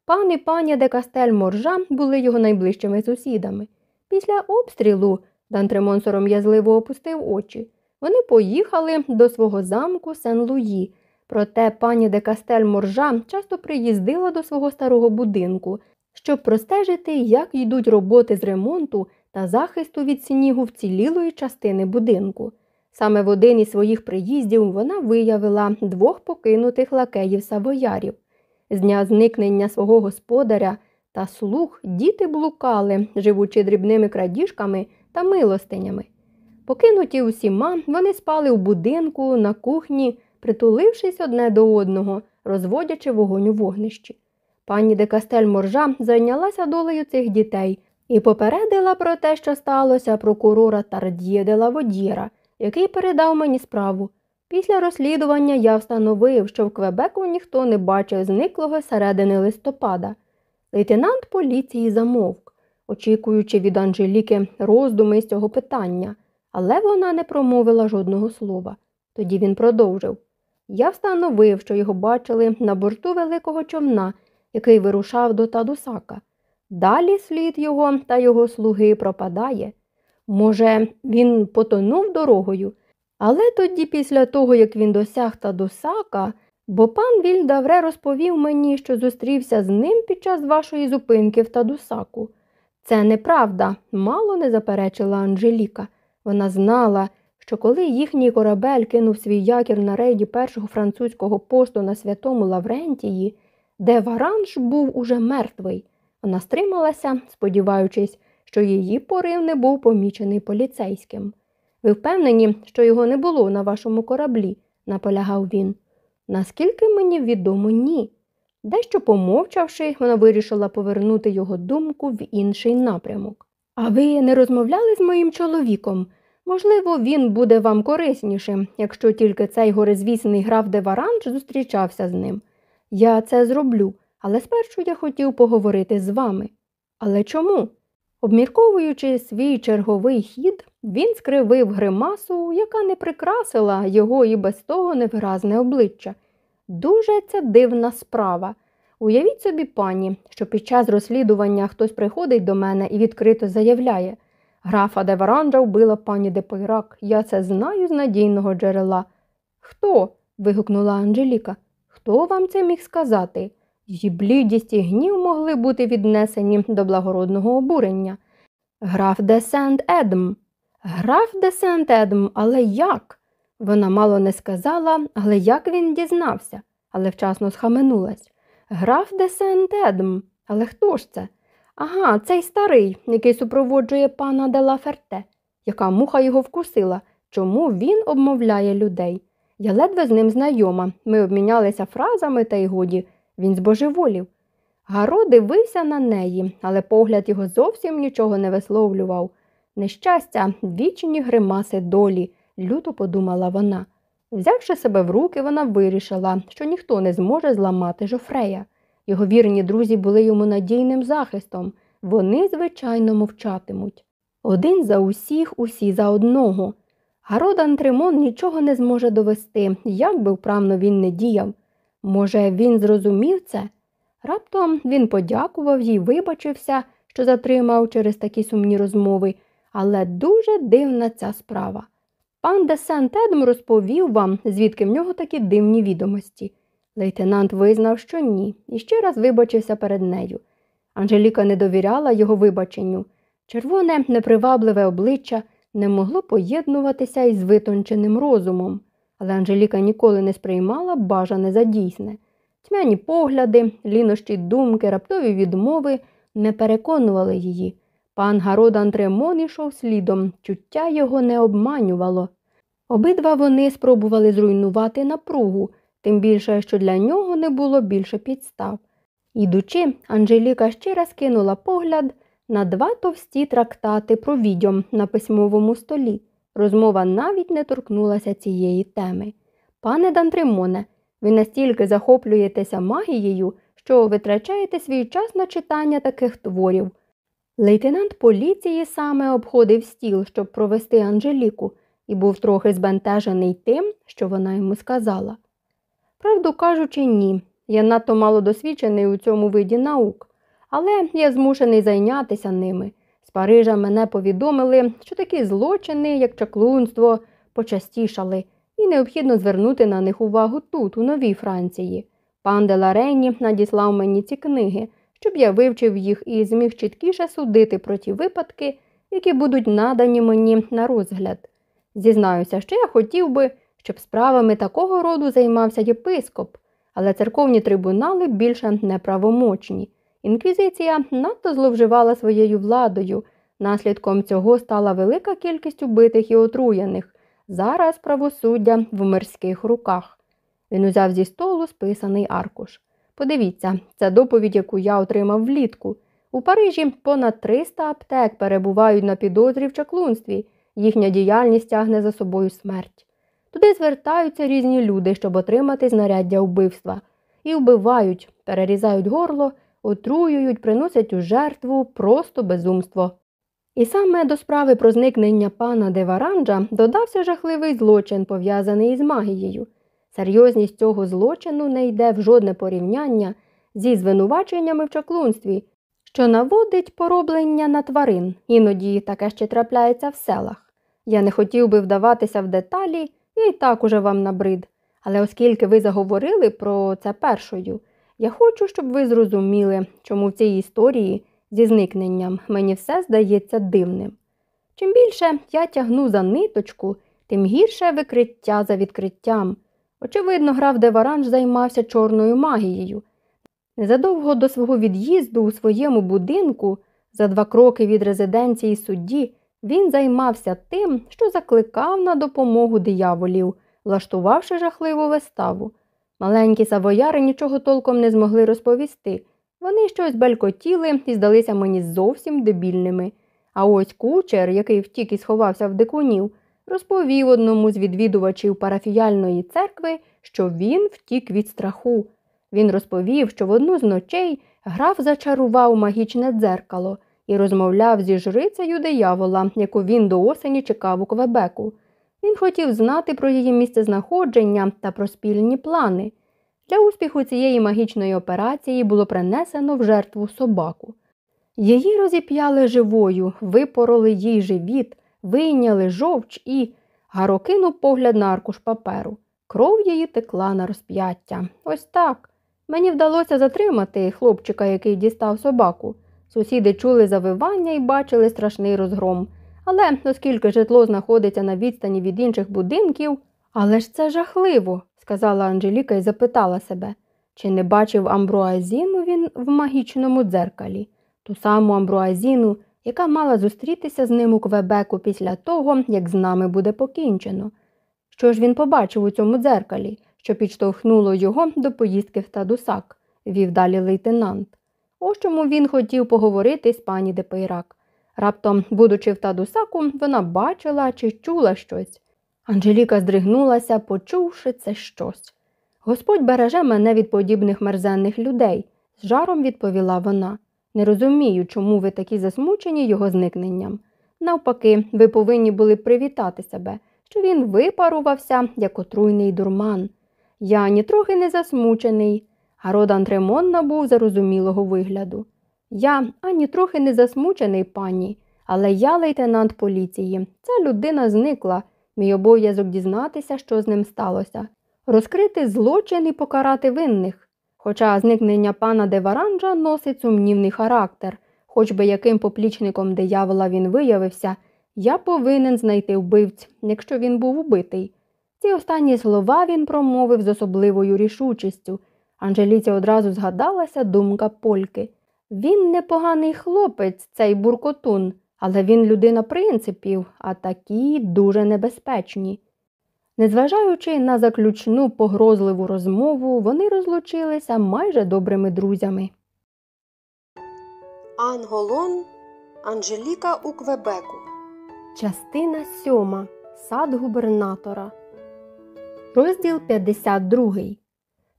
[SPEAKER 2] Пан і пані де Кастель Моржа були його найближчими сусідами. Після обстрілу Дантремон сором'язливо опустив очі. Вони поїхали до свого замку Сен-Луї. Проте пані де Кастель Моржа часто приїздила до свого старого будинку, щоб простежити, як йдуть роботи з ремонту та захисту від снігу вцілілої частини будинку. Саме в один із своїх приїздів вона виявила двох покинутих лакеїв савоярів. З дня зникнення свого господаря та слух діти блукали, живучи дрібними крадіжками та милостинями. Покинуті усіма, вони спали у будинку, на кухні, притулившись одне до одного, розводячи вогонь у вогнищі. Пані де Кастель Моржа зайнялася долею цих дітей і попередила про те, що сталося прокурора Тард'є де Лаводіра, який передав мені справу. Після розслідування я встановив, що в Квебеку ніхто не бачив зниклого середини листопада. Лейтенант поліції замовк, очікуючи від Анжеліки роздуми з цього питання, але вона не промовила жодного слова. Тоді він продовжив. Я встановив, що його бачили на борту великого човна, який вирушав до Тадусака. Далі слід його та його слуги пропадає. Може, він потонув дорогою, але тоді, після того, як він досяг Тадусака, бо пан Вільдавре розповів мені, що зустрівся з ним під час вашої зупинки в Тадусаку. Це неправда, мало не заперечила Анжеліка. Вона знала, що коли їхній корабель кинув свій якір на рейді першого французького посту на святому Лаврентії, де Варанж був уже мертвий. Вона стрималася, сподіваючись, що її порив не був помічений поліцейським. Ви впевнені, що його не було на вашому кораблі, наполягав він. Наскільки мені відомо, ні. Дещо помовчавши, вона вирішила повернути його думку в інший напрямок. А ви не розмовляли з моїм чоловіком? Можливо, він буде вам кориснішим, якщо тільки цей горизвісний граф Деваранж зустрічався з ним. Я це зроблю, але спершу я хотів поговорити з вами. Але чому? Обмірковуючи свій черговий хід, він скривив гримасу, яка не прикрасила його і без того невиразне обличчя. Дуже це дивна справа. Уявіть собі, пані, що під час розслідування хтось приходить до мене і відкрито заявляє графа де Варанджа вбила пані де Пойрак. Я це знаю з надійного джерела. Хто? вигукнула Анжеліка. Хто вам це міг сказати? Її блідість і гнів могли бути віднесені до благородного обурення. Граф де Сент Едм. Граф де Сент Едм, але як? Вона мало не сказала, але як він дізнався, але вчасно схаменулась. Граф де Сент Едм. Але хто ж це? Ага, цей старий, який супроводжує пана де Лаферте. Яка муха його вкусила? Чому він обмовляє людей? Я ледве з ним знайома. Ми обмінялися фразами, та й годі, він збожеволів. Гаро дивився на неї, але погляд його зовсім нічого не висловлював. Нещастя, вічні гримаси долі, люто подумала вона. Взявши себе в руки, вона вирішила, що ніхто не зможе зламати Жофрея. Його вірні друзі були йому надійним захистом. Вони, звичайно, мовчатимуть. Один за усіх, усі за одного. Гарод Антримон нічого не зможе довести, як би вправно він не діяв. Може, він зрозумів це? Раптом він подякував їй, вибачився, що затримав через такі сумні розмови, але дуже дивна ця справа. Пан де Сент-Едм розповів вам, звідки в нього такі дивні відомості. Лейтенант визнав, що ні, і ще раз вибачився перед нею. Анжеліка не довіряла його вибаченню. Червоне, непривабливе обличчя не могло поєднуватися із витонченим розумом, але Анжеліка ніколи не сприймала бажане за дійсне. Тьмяні погляди, лінощі думки, раптові відмови не переконували її. Пан Гарод Антремон ішов слідом, чуття його не обманювало. Обидва вони спробували зруйнувати напругу, тим більше, що для нього не було більше підстав. Ідучи, Анжеліка ще раз кинула погляд на два товсті трактати про відьом на письмовому столі. Розмова навіть не торкнулася цієї теми. Пане Дантримоне, ви настільки захоплюєтеся магією, що витрачаєте свій час на читання таких творів. Лейтенант поліції саме обходив стіл, щоб провести Анжеліку, і був трохи збентежений тим, що вона йому сказала. Правду кажучи, ні. Я надто мало досвідчений у цьому виді наук, але я змушений зайнятися ними. З Парижа мене повідомили, що такі злочини, як чаклунство, почастішали, і необхідно звернути на них увагу тут, у Новій Франції. Пан де Ларені надіслав мені ці книги, щоб я вивчив їх і зміг чіткіше судити про ті випадки, які будуть надані мені на розгляд. Зізнаюся, що я хотів би, щоб справами такого роду займався єпископ, але церковні трибунали більше неправомочні, Інквізиція надто зловживала своєю владою. Наслідком цього стала велика кількість убитих і отруєних. Зараз правосуддя в мирських руках. Він узяв зі столу списаний аркуш. Подивіться, це доповідь, яку я отримав влітку. У Парижі понад 300 аптек перебувають на підозрі в чаклунстві. Їхня діяльність тягне за собою смерть. Туди звертаються різні люди, щоб отримати знаряддя вбивства. І вбивають, перерізають горло, отруюють, приносять у жертву просто безумство. І саме до справи про зникнення пана Деваранджа додався жахливий злочин, пов'язаний із магією. Серйозність цього злочину не йде в жодне порівняння зі звинуваченнями в чаклунстві, що наводить пороблення на тварин, іноді таке ще трапляється в селах. Я не хотів би вдаватися в деталі, і так уже вам набрид. Але оскільки ви заговорили про це першою, я хочу, щоб ви зрозуміли, чому в цій історії зі зникненням мені все здається дивним. Чим більше я тягну за ниточку, тим гірше викриття за відкриттям. Очевидно, граф Деваранж займався чорною магією. Незадовго до свого від'їзду у своєму будинку, за два кроки від резиденції судді, він займався тим, що закликав на допомогу дияволів, влаштувавши жахливу виставу. Маленькі савояри нічого толком не змогли розповісти. Вони щось белькотіли і здалися мені зовсім дебільними. А ось кучер, який втік і сховався в дикунів, розповів одному з відвідувачів парафіяльної церкви, що він втік від страху. Він розповів, що в одну з ночей граф зачарував магічне дзеркало і розмовляв зі жрицею диявола, яку він до осені чекав у Квебеку. Він хотів знати про її місцезнаходження та про спільні плани. Для успіху цієї магічної операції було принесено в жертву собаку. Її розіп'яли живою, випороли їй живіт, вийняли жовч і Гаро кинув погляд на аркуш паперу. Кров її текла на розп'яття. Ось так. Мені вдалося затримати хлопчика, який дістав собаку. Сусіди чули завивання і бачили страшний розгром. Але оскільки житло знаходиться на відстані від інших будинків, але ж це жахливо, сказала Анжеліка і запитала себе, чи не бачив амбруазіну він в магічному дзеркалі, ту саму Амбруазіну, яка мала зустрітися з ним у Квебеку після того, як з нами буде покінчено. Що ж він побачив у цьому дзеркалі, що підштовхнуло його до поїздки в Тадусак, вів далі лейтенант. Ось чому він хотів поговорити з пані Депейрак. Раптом, будучи в Тадусаку, вона бачила чи чула щось. Анжеліка здригнулася, почувши це щось. Господь береже мене від подібних мерзенних людей, з жаром відповіла вона. Не розумію, чому ви такі засмучені його зникненням. Навпаки, ви повинні були привітати себе, що він випарувався, як отруйний дурман. Я нітрохи не засмучений, а Родан Тремон набув зарозумілого вигляду. Я ані трохи не засмучений, пані, але я лейтенант поліції. Ця людина зникла. Мій обов'язок дізнатися, що з ним сталося, розкрити злочин і покарати винних. Хоча зникнення пана Деваранджа носить сумнівний характер, хоч би яким поплічником диявола він виявився, я повинен знайти вбивць, якщо він був убитий. Ці останні слова він промовив з особливою рішучістю. Анжеліці одразу згадалася думка Польки. Він непоганий хлопець, цей буркотун, але він людина принципів, а такі дуже небезпечні. Незважаючи на заключну погрозливу розмову, вони розлучилися майже добрими друзями.
[SPEAKER 1] Анголон Анжеліка у Квебеку.
[SPEAKER 2] Частина сьома. Сад губернатора. Розділ 52.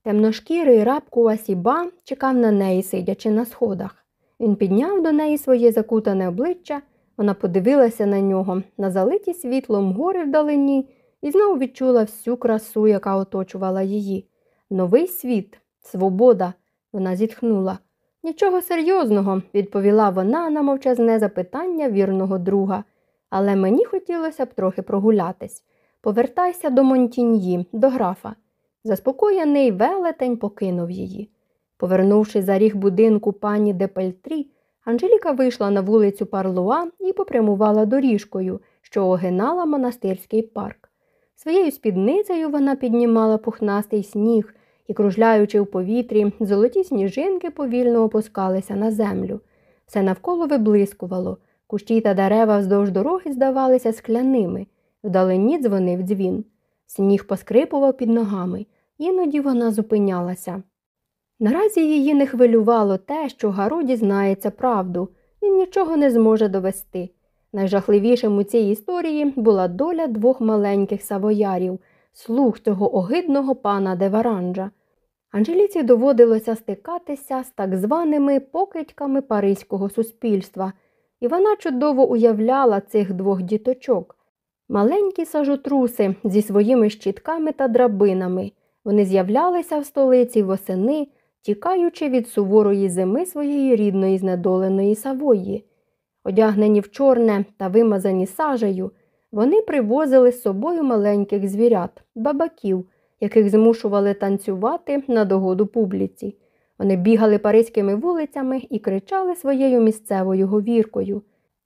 [SPEAKER 2] Темношкірий раб Куасіба чекав на неї, сидячи на сходах. Він підняв до неї своє закутане обличчя, вона подивилася на нього, на залиті світлом гори вдалині, і знову відчула всю красу, яка оточувала її. Новий світ, свобода, вона зітхнула. Нічого серйозного, відповіла вона на мовчазне запитання вірного друга. Але мені хотілося б трохи прогулятись. Повертайся до Монтіньї, до графа. Заспокоєний велетень покинув її. Повернувши за ріг будинку пані Депельтрі, Анжеліка вийшла на вулицю Парлуа і попрямувала доріжкою, що огинала монастирський парк. Своєю спідницею вона піднімала пухнастий сніг і, кружляючи в повітрі, золоті сніжинки повільно опускалися на землю. Все навколо виблискувало, кущі та дерева вздовж дороги здавалися скляними, вдалині дзвонив дзвін. Сніг поскрипував під ногами, іноді вона зупинялася. Наразі її не хвилювало те, що Гаро дізнається правду, він нічого не зможе довести. Найжахливішим у цій історії була доля двох маленьких савоярів, слуг цього огидного пана Деваранджа. Анжеліці доводилося стикатися з так званими покидьками паризького суспільства, і вона чудово уявляла цих двох діточок. Маленькі сажотруси зі своїми щітками та драбинами. Вони з'являлися в столиці восени, тікаючи від суворої зими своєї рідної знедоленої Савої. Одягнені в чорне та вимазані сажею, вони привозили з собою маленьких звірят, бабаків, яких змушували танцювати на догоду публіці. Вони бігали паризькими вулицями і кричали своєю місцевою говіркою.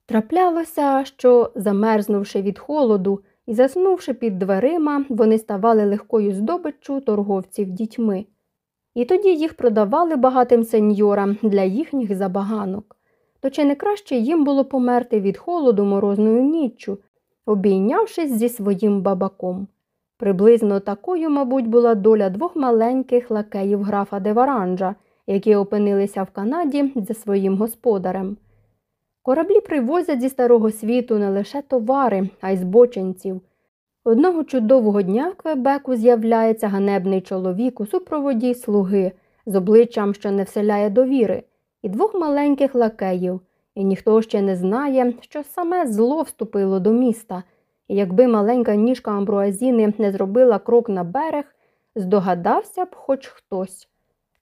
[SPEAKER 2] Траплялося, що, замерзнувши від холоду і заснувши під дверима, вони ставали легкою здобиччю торговців дітьми. І тоді їх продавали багатим сеньорам для їхніх забаганок. То чи не краще їм було померти від холоду морозною ніччю, обійнявшись зі своїм бабаком? Приблизно такою, мабуть, була доля двох маленьких лакеїв графа Деваранджа, які опинилися в Канаді за своїм господарем. Кораблі привозять зі старого світу не лише товари, а й збоченців. Одного чудового дня в Квебеку з'являється ганебний чоловік у супроводі слуги з обличчям, що не вселяє довіри, і двох маленьких лакеїв, і ніхто ще не знає, що саме зло вступило до міста, і якби маленька ніжка амбруазіни не зробила крок на берег, здогадався б хоч хтось.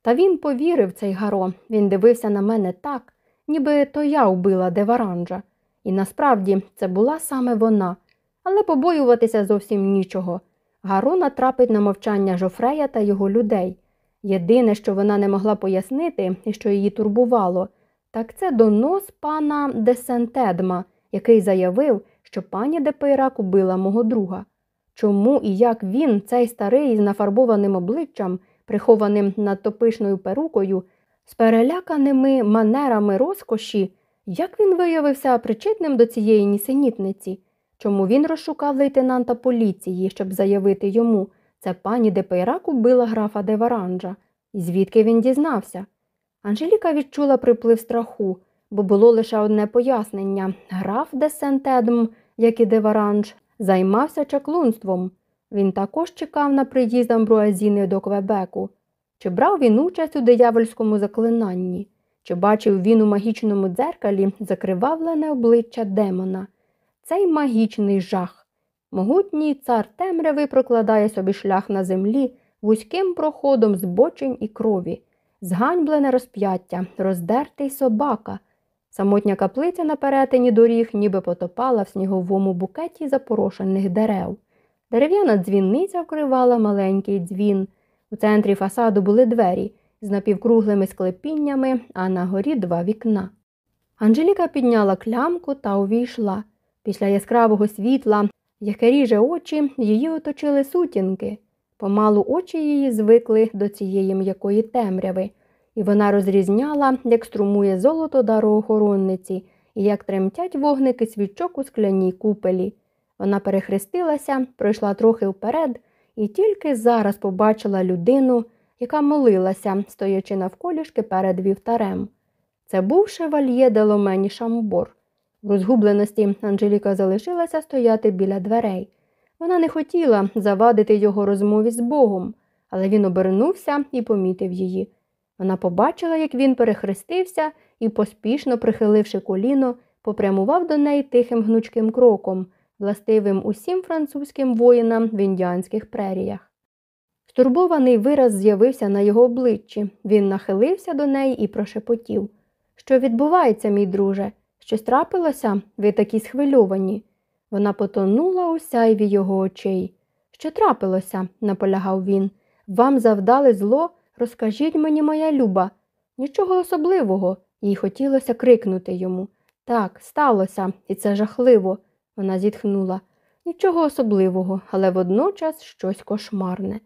[SPEAKER 2] Та він повірив цей Гаро, він дивився на мене так, ніби то я вбила Деваранджа. І насправді це була саме вона, але побоюватися зовсім нічого. Гаро натрапить на мовчання Жофрея та його людей. Єдине, що вона не могла пояснити і що її турбувало, так це донос пана Десентедма, який заявив, що пані Депейрак убила мого друга. Чому і як він, цей старий з нафарбованим обличчям, прихованим надто пишною перукою, з переляканими манерами розкоші, як він виявився причетним до цієї нісенітниці? Чому він розшукав лейтенанта поліції, щоб заявити йому, це пані Депейрак убила графа Деваранджа, і звідки він дізнався? Анжеліка відчула приплив страху, бо було лише одне пояснення граф де Сентедм, як і Деваранж, займався чаклунством. Він також чекав на приїзд Амбруазіни до Квебеку. Чи брав він участь у диявольському заклинанні, чи бачив він у магічному дзеркалі закривавлене обличчя демона? Цей магічний жах. Могутній цар темряви прокладає собі шлях на землі вузьким проходом збочень і крові, зганьблене розп'яття, роздертий собака. Самотня каплиця на перетині доріг ніби потопала в сніговому букеті запорошених дерев. Дерев'яна дзвінниця вкривала маленький дзвін. У центрі фасаду були двері з напівкруглими склепіннями, а на горі два вікна. Анжеліка підняла клямку та увійшла. Після яскравого світла, яке ріже очі, її оточили сутінки. Помалу очі її звикли до цієї м'якої темряви, і вона розрізняла, як струмує золото дароохоронниці і як тремтять вогники свічок у скляній купелі. Вона перехрестилася, пройшла трохи вперед і тільки зараз побачила людину, яка молилася, стоячи навколішки перед вівтарем. Це був шевальє Деломені Шамбор. В розгубленості Анжеліка залишилася стояти біля дверей. Вона не хотіла завадити його розмові з Богом, але він обернувся і помітив її. Вона побачила, як він перехрестився і, поспішно прихиливши коліно, попрямував до неї тихим гнучким кроком, властивим усім французьким воїнам в індіанських преріях. Стурбований вираз з'явився на його обличчі. Він нахилився до неї і прошепотів. Що відбувається, мій друже? Щось трапилося? Ви такі схвильовані. Вона потонула у сяйві його очей. Що трапилося? наполягав він. Вам завдали зло? Розкажіть мені, моя люба. Нічого особливого, їй хотілося крикнути йому. Так, сталося, і це жахливо. Вона зітхнула. Нічого особливого, але водночас щось кошмарне.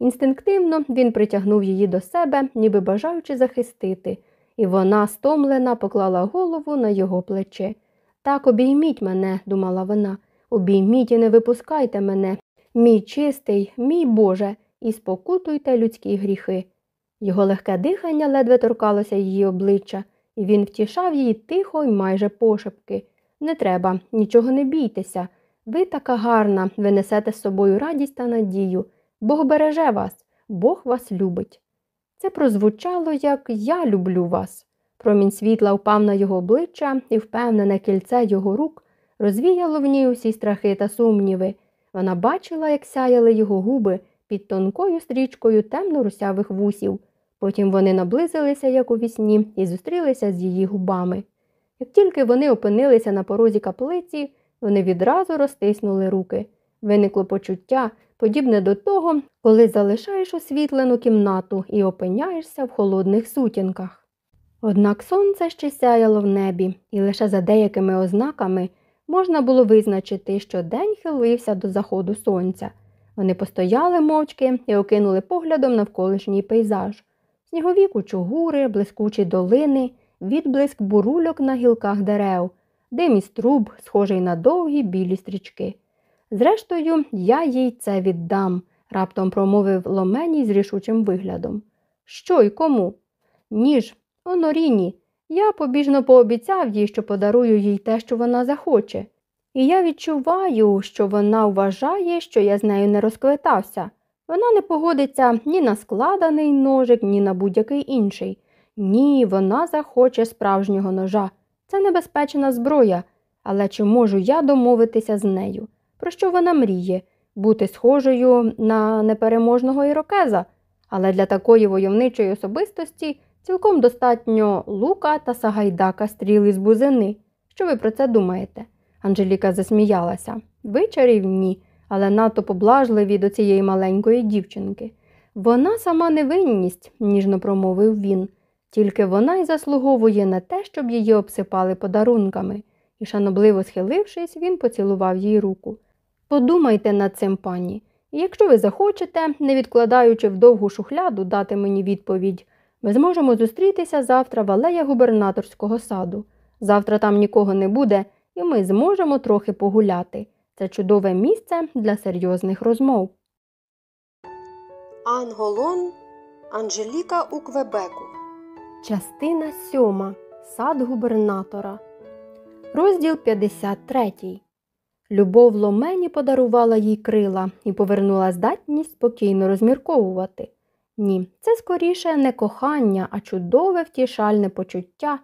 [SPEAKER 2] Інстинктивно він притягнув її до себе, ніби бажаючи захистити, і вона, стомлена, поклала голову на його плече. Так обійміть мене, думала вона, обійміть і не випускайте мене, мій чистий, мій Боже, і спокутуйте людські гріхи. Його легке дихання ледве торкалося її обличчя, і він втішав її тихо й майже пошепки. Не треба, нічого не бійтеся. Ви така гарна, ви несете з собою радість та надію. Бог береже вас, Бог вас любить. Це прозвучало, як я люблю вас. Промінь світла впав на його обличчя і впевнене кільце його рук розвіяло в ній усі страхи та сумніви. Вона бачила, як сяяли його губи під тонкою стрічкою темно русявих вусів. Потім вони наблизилися, як у вісні, і зустрілися з її губами. Як тільки вони опинилися на порозі каплиці, вони відразу розтиснули руки. Виникло почуття, подібне до того, коли залишаєш освітлену кімнату і опиняєшся в холодних сутінках. Однак сонце ще сяяло в небі, і лише за деякими ознаками можна було визначити, що день хилився до заходу сонця. Вони постояли мовчки і окинули поглядом навколишній пейзаж. Снігові кучугури, блискучі долини, відблиск бурульок на гілках дерев, дим із труб, схожий на довгі білі стрічки. Зрештою, я їй це віддам, раптом промовив Ломеній з рішучим виглядом. Що й кому? Ніж, оноріні. Я побіжно пообіцяв їй, що подарую їй те, що вона захоче. І я відчуваю, що вона вважає, що я з нею не розквитався. Вона не погодиться ні на складений ножик, ні на будь-який інший. Ні, вона захоче справжнього ножа. Це небезпечна зброя, але чи можу я домовитися з нею? Про що вона мріє? Бути схожою на непереможного ірокеза, але для такої войовничої особистості цілком достатньо лука та сагайдака стріли з бузини. Що ви про це думаєте? Анжеліка засміялася. Ви чарівні, але надто поблажливі до цієї маленької дівчинки. Вона сама невинність, ніжно промовив він, тільки вона й заслуговує на те, щоб її обсипали подарунками. І, шанобливо схилившись, він поцілував їй руку. Подумайте над цим, пані, і якщо ви захочете, не відкладаючи в довгу шухляду дати мені відповідь, ми зможемо зустрітися завтра в алея губернаторського саду. Завтра там нікого не буде, і ми зможемо трохи погуляти. Це чудове місце для серйозних розмов.
[SPEAKER 1] Анголон Анжеліка у Квебеку.
[SPEAKER 2] Частина сьома. Сад губернатора. Розділ 53. Любов Ломені подарувала їй крила і повернула здатність спокійно розмірковувати. Ні, це скоріше не кохання, а чудове втішальне почуття.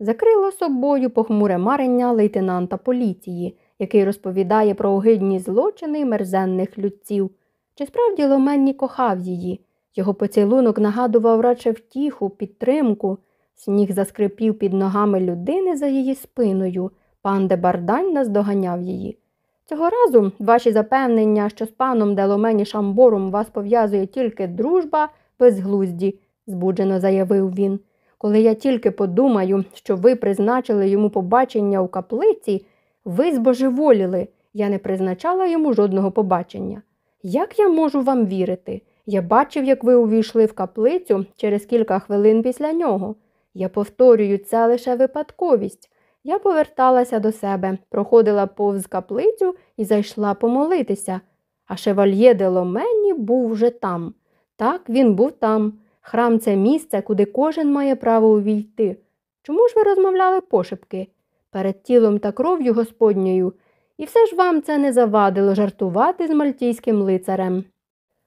[SPEAKER 2] Закрило собою похмуре марення лейтенанта поліції, який розповідає про огидні злочини мерзенних людців. Чи справді Ломенні кохав її? Його поцілунок нагадував радше втіху, підтримку. Сніг заскрипів під ногами людини за її спиною. Пан де Бардань наздоганяв її. Цього разу ваші запевнення, що з паном Деломені Шамбором вас пов'язує тільки дружба, безглузді, збуджено заявив він. Коли я тільки подумаю, що ви призначили йому побачення у каплиці, ви збожеволіли, я не призначала йому жодного побачення. Як я можу вам вірити? Я бачив, як ви увійшли в каплицю через кілька хвилин після нього. Я повторюю, це лише випадковість. Я поверталася до себе, проходила повз каплицю і зайшла помолитися. А шевальє де Ломені був вже там. Так, він був там. Храм це місце, куди кожен має право увійти. Чому ж ви розмовляли пошепки? Перед тілом та кров'ю Господньою. І все ж вам це не завадило жартувати з мальтійським лицарем.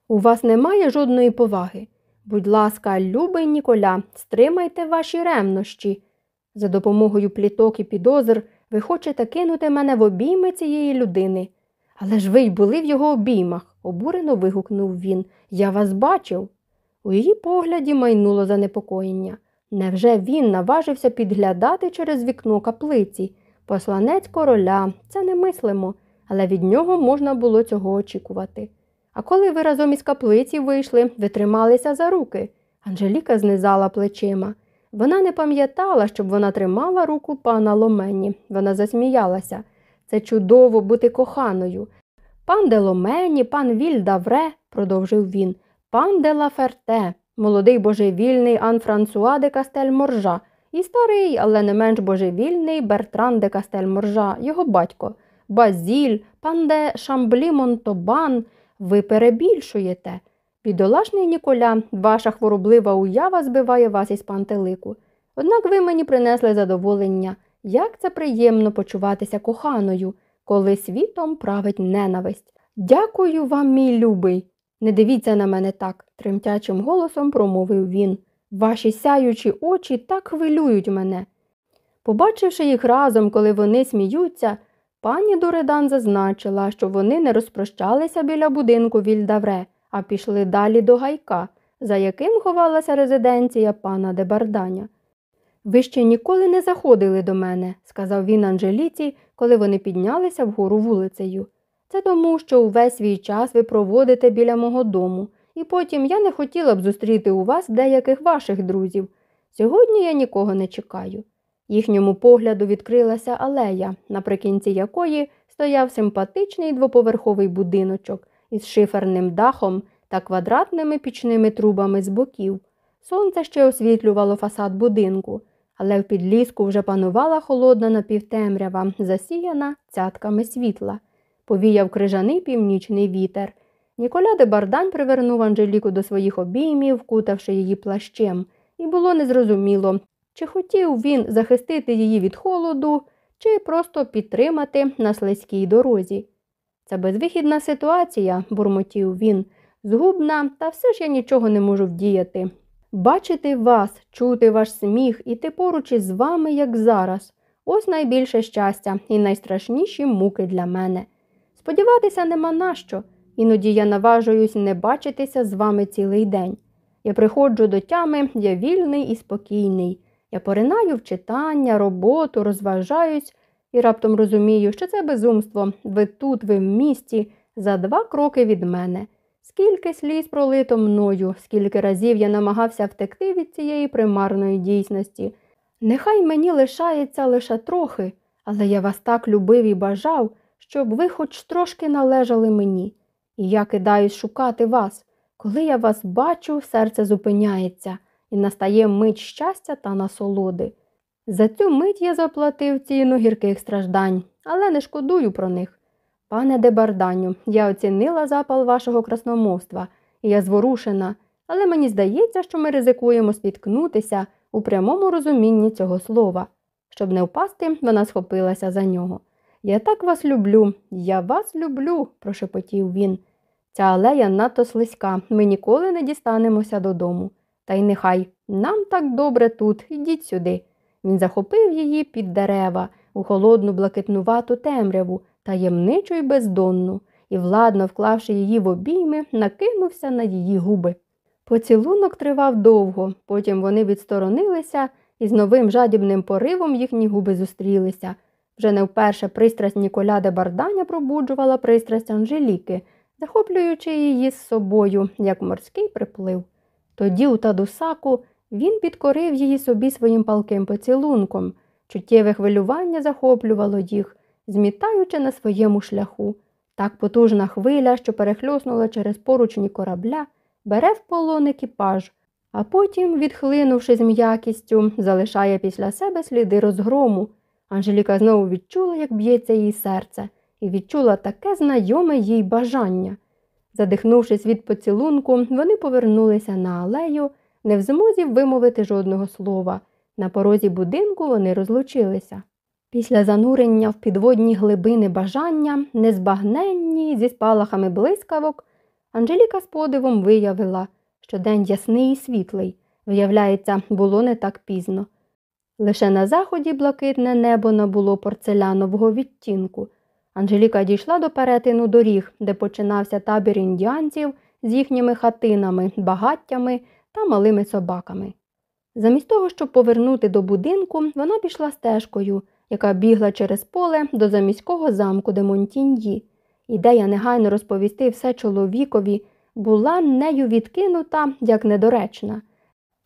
[SPEAKER 2] У вас немає жодної поваги. Будь ласка, любий Ніколя, стримайте ваші ремнощі. За допомогою пліток і підозр ви хочете кинути мене в обійми цієї людини. Але ж ви й були в його обіймах, обурено вигукнув він. Я вас бачив. У її погляді майнуло занепокоєння. Невже він наважився підглядати через вікно каплиці? Посланець короля, це не мислимо, але від нього можна було цього очікувати. А коли ви разом із каплиці вийшли, ви трималися за руки. Анжеліка знизала плечима. Вона не пам'ятала, щоб вона тримала руку пана Ломені. Вона засміялася. Це чудово бути коханою. Пан де Ломені, пан Вільдавре, продовжив він, пан де Лаферте, молодий божевільний Ан Франсуа де Кастель Моржа і старий, але не менш божевільний Бертран де Кастель Моржа, його батько, Базіль, пан де Шамблі Монтобан, ви перебільшуєте. Бідолашний Ніколя, ваша хвороблива уява збиває вас із пантелику. Однак ви мені принесли задоволення, як це приємно почуватися коханою, коли світом править ненависть. Дякую вам, мій любий. Не дивіться на мене так, тремтячим голосом промовив він. Ваші сяючі очі так хвилюють мене. Побачивши їх разом, коли вони сміються, пані Дуредан зазначила, що вони не розпрощалися біля будинку Вільдавре, а пішли далі до гайка, за яким ховалася резиденція пана Дебарданя. Ви ще ніколи не заходили до мене, сказав він Анжеліці, коли вони піднялися вгору вулицею. Це тому, що увесь свій час ви проводите біля мого дому, і потім я не хотіла б зустріти у вас деяких ваших друзів. Сьогодні я нікого не чекаю. Їхньому погляду відкрилася алея, наприкінці якої стояв симпатичний двоповерховий будиночок із шиферним дахом та квадратними пічними трубами з боків. Сонце ще освітлювало фасад будинку, але в підліску вже панувала холодна напівтемрява, засіяна цятками світла. Повіяв крижаний північний вітер. Ніколя де Бардань привернув Анжеліку до своїх обіймів, вкутавши її плащем, і було незрозуміло, чи хотів він захистити її від холоду, чи просто підтримати на слизькій дорозі. Це безвихідна ситуація, бурмотів він, згубна, та все ж я нічого не можу вдіяти. Бачити вас, чути ваш сміх, іти поруч із вами, як зараз. Ось найбільше щастя і найстрашніші муки для мене. Сподіватися нема на що, іноді я наважуюсь не бачитися з вами цілий день. Я приходжу до тями, я вільний і спокійний. Я поринаю в читання, роботу, розважаюсь і раптом розумію, що це безумство. Ви тут, ви в місті, за два кроки від мене. Скільки сліз пролито мною, скільки разів я намагався втекти від цієї примарної дійсності. Нехай мені лишається лише трохи, але я вас так любив і бажав, щоб ви хоч трошки належали мені. І я кидаюсь шукати вас. Коли я вас бачу, серце зупиняється і настає мить щастя та насолоди. За цю мить я заплатив ціну гірких страждань, але не шкодую про них. Пане Дебарданю, я оцінила запал вашого красномовства, і я зворушена, але мені здається, що ми ризикуємо спіткнутися у прямому розумінні цього слова. Щоб не впасти, вона схопилася за нього. Я так вас люблю, я вас люблю, прошепотів він. Ця алея надто слизька, ми ніколи не дістанемося додому. Та й нехай нам так добре тут, ідіть сюди. Він захопив її під дерева, у холодну блакитнувату темряву, таємничу й бездонну, і, владно вклавши її в обійми, накинувся на її губи. Поцілунок тривав довго, потім вони відсторонилися, і з новим жадібним поривом їхні губи зустрілися. Вже не вперше пристрасть Ніколя де Барданя пробуджувала пристрасть Анжеліки, захоплюючи її з собою, як морський приплив. Тоді у Тадусаку він підкорив її собі своїм палким поцілунком. Чуттєве хвилювання захоплювало їх, змітаючи на своєму шляху. Так потужна хвиля, що перехльоснула через поручні корабля, бере в полон екіпаж, а потім, відхлинувши з м'якістю, залишає після себе сліди розгрому. Анжеліка знову відчула, як б'ється її серце, і відчула таке знайоме їй бажання. Задихнувшись від поцілунку, вони повернулися на алею, не в змозі вимовити жодного слова. На порозі будинку вони розлучилися. Після занурення в підводні глибини бажання, незбагненні, зі спалахами блискавок, Анжеліка з подивом виявила, що день ясний і світлий, виявляється, було не так пізно. Лише на заході блакитне небо набуло порцелянового відтінку. Анжеліка дійшла до перетину доріг, де починався табір індіанців з їхніми хатинами, багаттями та малими собаками. Замість того, щоб повернути до будинку, вона пішла стежкою, яка бігла через поле до заміського замку де Монтіньї. Ідея негайно розповісти все чоловікові була нею відкинута як недоречна.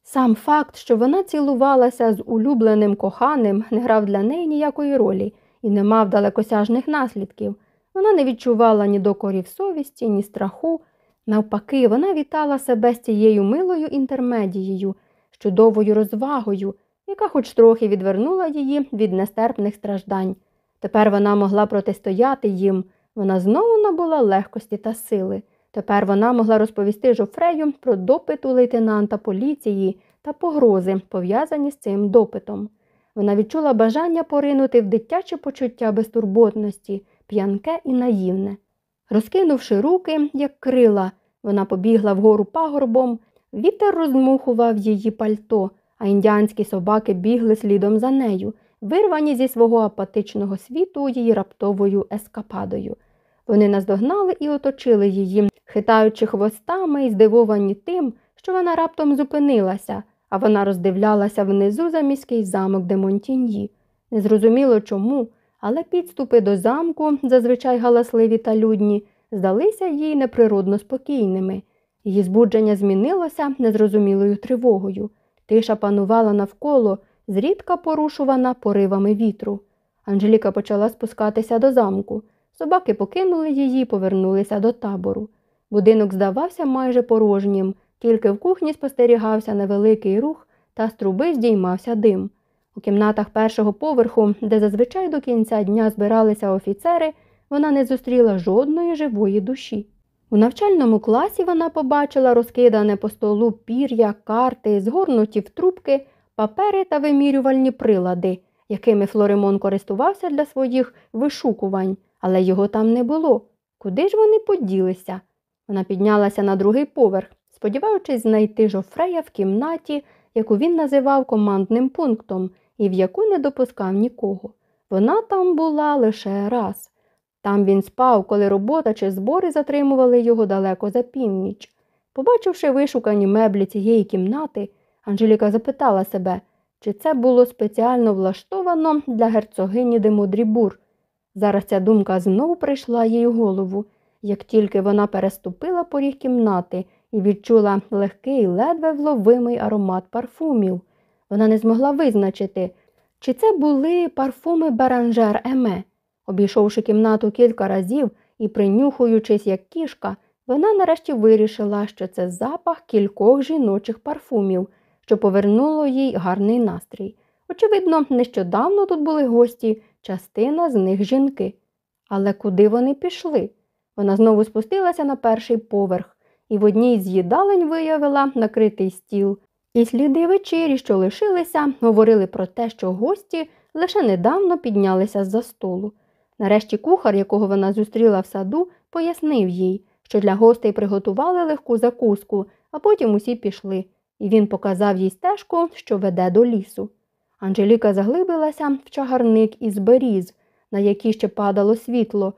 [SPEAKER 2] Сам факт, що вона цілувалася з улюбленим коханим, не грав для неї ніякої ролі і не мав далекосяжних наслідків. Вона не відчувала ні докорів совісті, ні страху, Навпаки, вона вітала себе з цією милою інтермедією, чудовою розвагою, яка хоч трохи відвернула її від нестерпних страждань. Тепер вона могла протистояти їм, вона знову набула легкості та сили. Тепер вона могла розповісти Жофрею про допит у лейтенанта поліції та погрози, пов'язані з цим допитом. Вона відчула бажання поринути в дитяче почуття безтурботності, п'янке і наївне. Розкинувши руки, як крила, вона побігла вгору пагорбом, вітер роздмухував її пальто, а індіанські собаки бігли слідом за нею, вирвані зі свого апатичного світу її раптовою ескападою. Вони наздогнали і оточили її, хитаючи хвостами і здивовані тим, що вона раптом зупинилася, а вона роздивлялася внизу за міський замок де Монтіньї. Незрозуміло чому, але підступи до замку, зазвичай галасливі та людні, здалися їй неприродно спокійними. Її збудження змінилося незрозумілою тривогою. Тиша панувала навколо, зрідка порушувана поривами вітру. Анжеліка почала спускатися до замку. Собаки покинули її повернулися до табору. Будинок здавався майже порожнім, тільки в кухні спостерігався невеликий рух та з труби здіймався дим. У кімнатах першого поверху, де зазвичай до кінця дня збиралися офіцери, вона не зустріла жодної живої душі. У навчальному класі вона побачила розкидане по столу пір'я, карти, згорнуті в трубки, папери та вимірювальні прилади, якими Флоремон користувався для своїх вишукувань, але його там не було. Куди ж вони поділися? Вона піднялася на другий поверх, сподіваючись знайти Жофрея в кімнаті, яку він називав командним пунктом і в яку не допускав нікого. Вона там була лише раз. Там він спав, коли робота чи збори затримували його далеко за північ. Побачивши вишукані меблі цієї кімнати, Анжеліка запитала себе, чи це було спеціально влаштовано для герцогині де Модрібур. Зараз ця думка знову прийшла їй у голову, як тільки вона переступила поріг кімнати і відчула легкий, ледве вловимий аромат парфумів. Вона не змогла визначити, чи це були парфуми Беранжер Еме. Обійшовши кімнату кілька разів і принюхуючись, як кішка, вона нарешті вирішила, що це запах кількох жіночих парфумів, що повернуло їй гарний настрій. Очевидно, нещодавно тут були гості, частина з них жінки. Але куди вони пішли? Вона знову спустилася на перший поверх і в одній з їдалень виявила накритий стіл. І сліди вечері, що лишилися, говорили про те, що гості лише недавно піднялися з за столу. Нарешті кухар, якого вона зустріла в саду, пояснив їй, що для гостей приготували легку закуску, а потім усі пішли, і він показав їй стежку, що веде до лісу. Анжеліка заглибилася в чагарник із беріз, на який ще падало світло,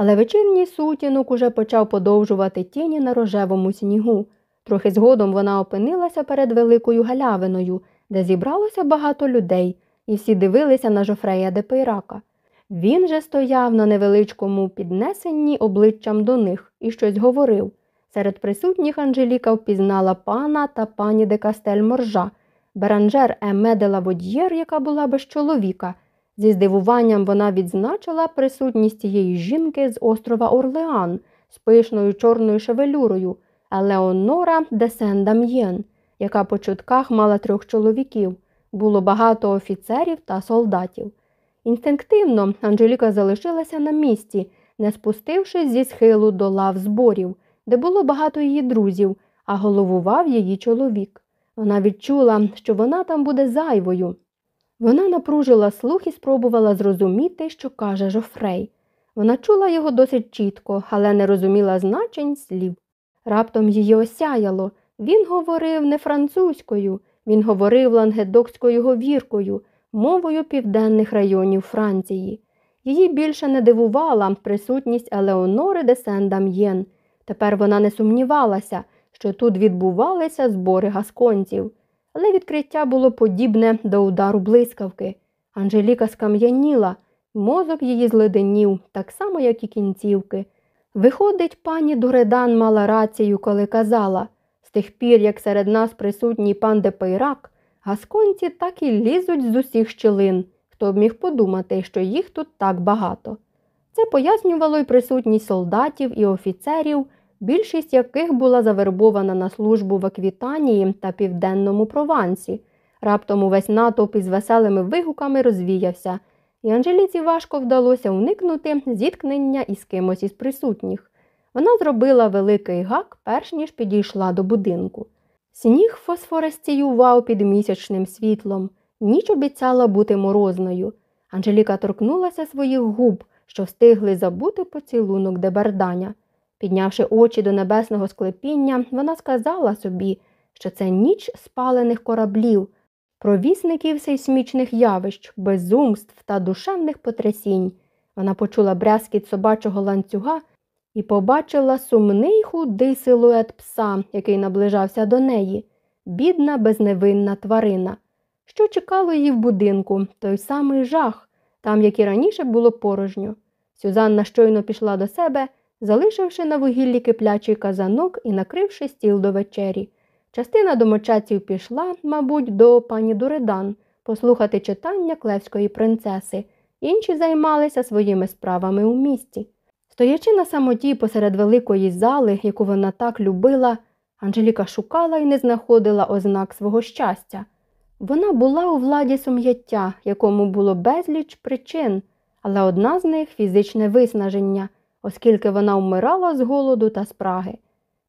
[SPEAKER 2] але вечірній сутінок уже почав подовжувати тіні на рожевому снігу. Трохи згодом вона опинилася перед великою галявиною, де зібралося багато людей, і всі дивилися на Жофрея де Пейрака. Він же стояв на невеличкому піднесенні обличчям до них і щось говорив. Серед присутніх Анжеліка впізнала пана та пані де Кастель Моржа, Беранжер Еме де Лаводьєр, яка була без чоловіка. Зі здивуванням вона відзначила присутність цієї жінки з острова Орлеан з пишною чорною шевелюрою, Елеонора де Сен-Дам'єн, яка по чутках мала трьох чоловіків. Було багато офіцерів та солдатів. Інстинктивно Анжеліка залишилася на місці, не спустившись зі схилу до лав зборів, де було багато її друзів, а головував її чоловік. Вона відчула, що вона там буде зайвою. Вона напружила слух і спробувала зрозуміти, що каже Жофрей. Вона чула його досить чітко, але не розуміла значень слів. Раптом її осяяло. Він говорив не французькою, він говорив лангедокською говіркою, мовою південних районів Франції. Її більше не дивувала присутність Елеонори де Сен-Дам'єн. Тепер вона не сумнівалася, що тут відбувалися збори гасконців, але відкриття було подібне до удару блискавки. Анжеліка скам'яніла, мозок її зледенів, так само, як і кінцівки. Виходить, пані Дуредан мала рацію, коли казала з тих пір, як серед нас присутній пан Депейрак, гасконці так і лізуть з усіх щілин, хто б міг подумати, що їх тут так багато. Це пояснювало й присутність солдатів і офіцерів, більшість яких була завербована на службу в Аквітанії та Південному Провансі. Раптом увесь натовп із веселими вигуками розвіявся, і Анжеліці важко вдалося уникнути зіткнення із кимось із присутніх. Вона зробила великий гак, перш ніж підійшла до будинку. Сніг фосфоресціював під місячним світлом, ніч обіцяла бути морозною. Анжеліка торкнулася своїх губ, що встигли забути поцілунок дебарданя. Піднявши очі до небесного склепіння, вона сказала собі, що це ніч спалених кораблів, провісників сейсмічних явищ, безумств та душевних потрясінь. Вона почула брязкіт собачого ланцюга і побачила сумний худий силует пса, який наближався до неї, бідна, безневинна тварина. Що чекало її в будинку, той самий жах, там, як і раніше було порожньо. Сюзанна щойно пішла до себе, залишивши на вугіллі киплячий казанок і накривши стіл до вечері. Частина домочадців пішла, мабуть, до пані Дуридан послухати читання клевської принцеси, інші займалися своїми справами у місті. Стоячи на самоті посеред великої зали, яку вона так любила, Анжеліка шукала і не знаходила ознак свого щастя. Вона була у владі сум'яття, якому було безліч причин, але одна з них фізичне виснаження, оскільки вона вмирала з голоду та спраги.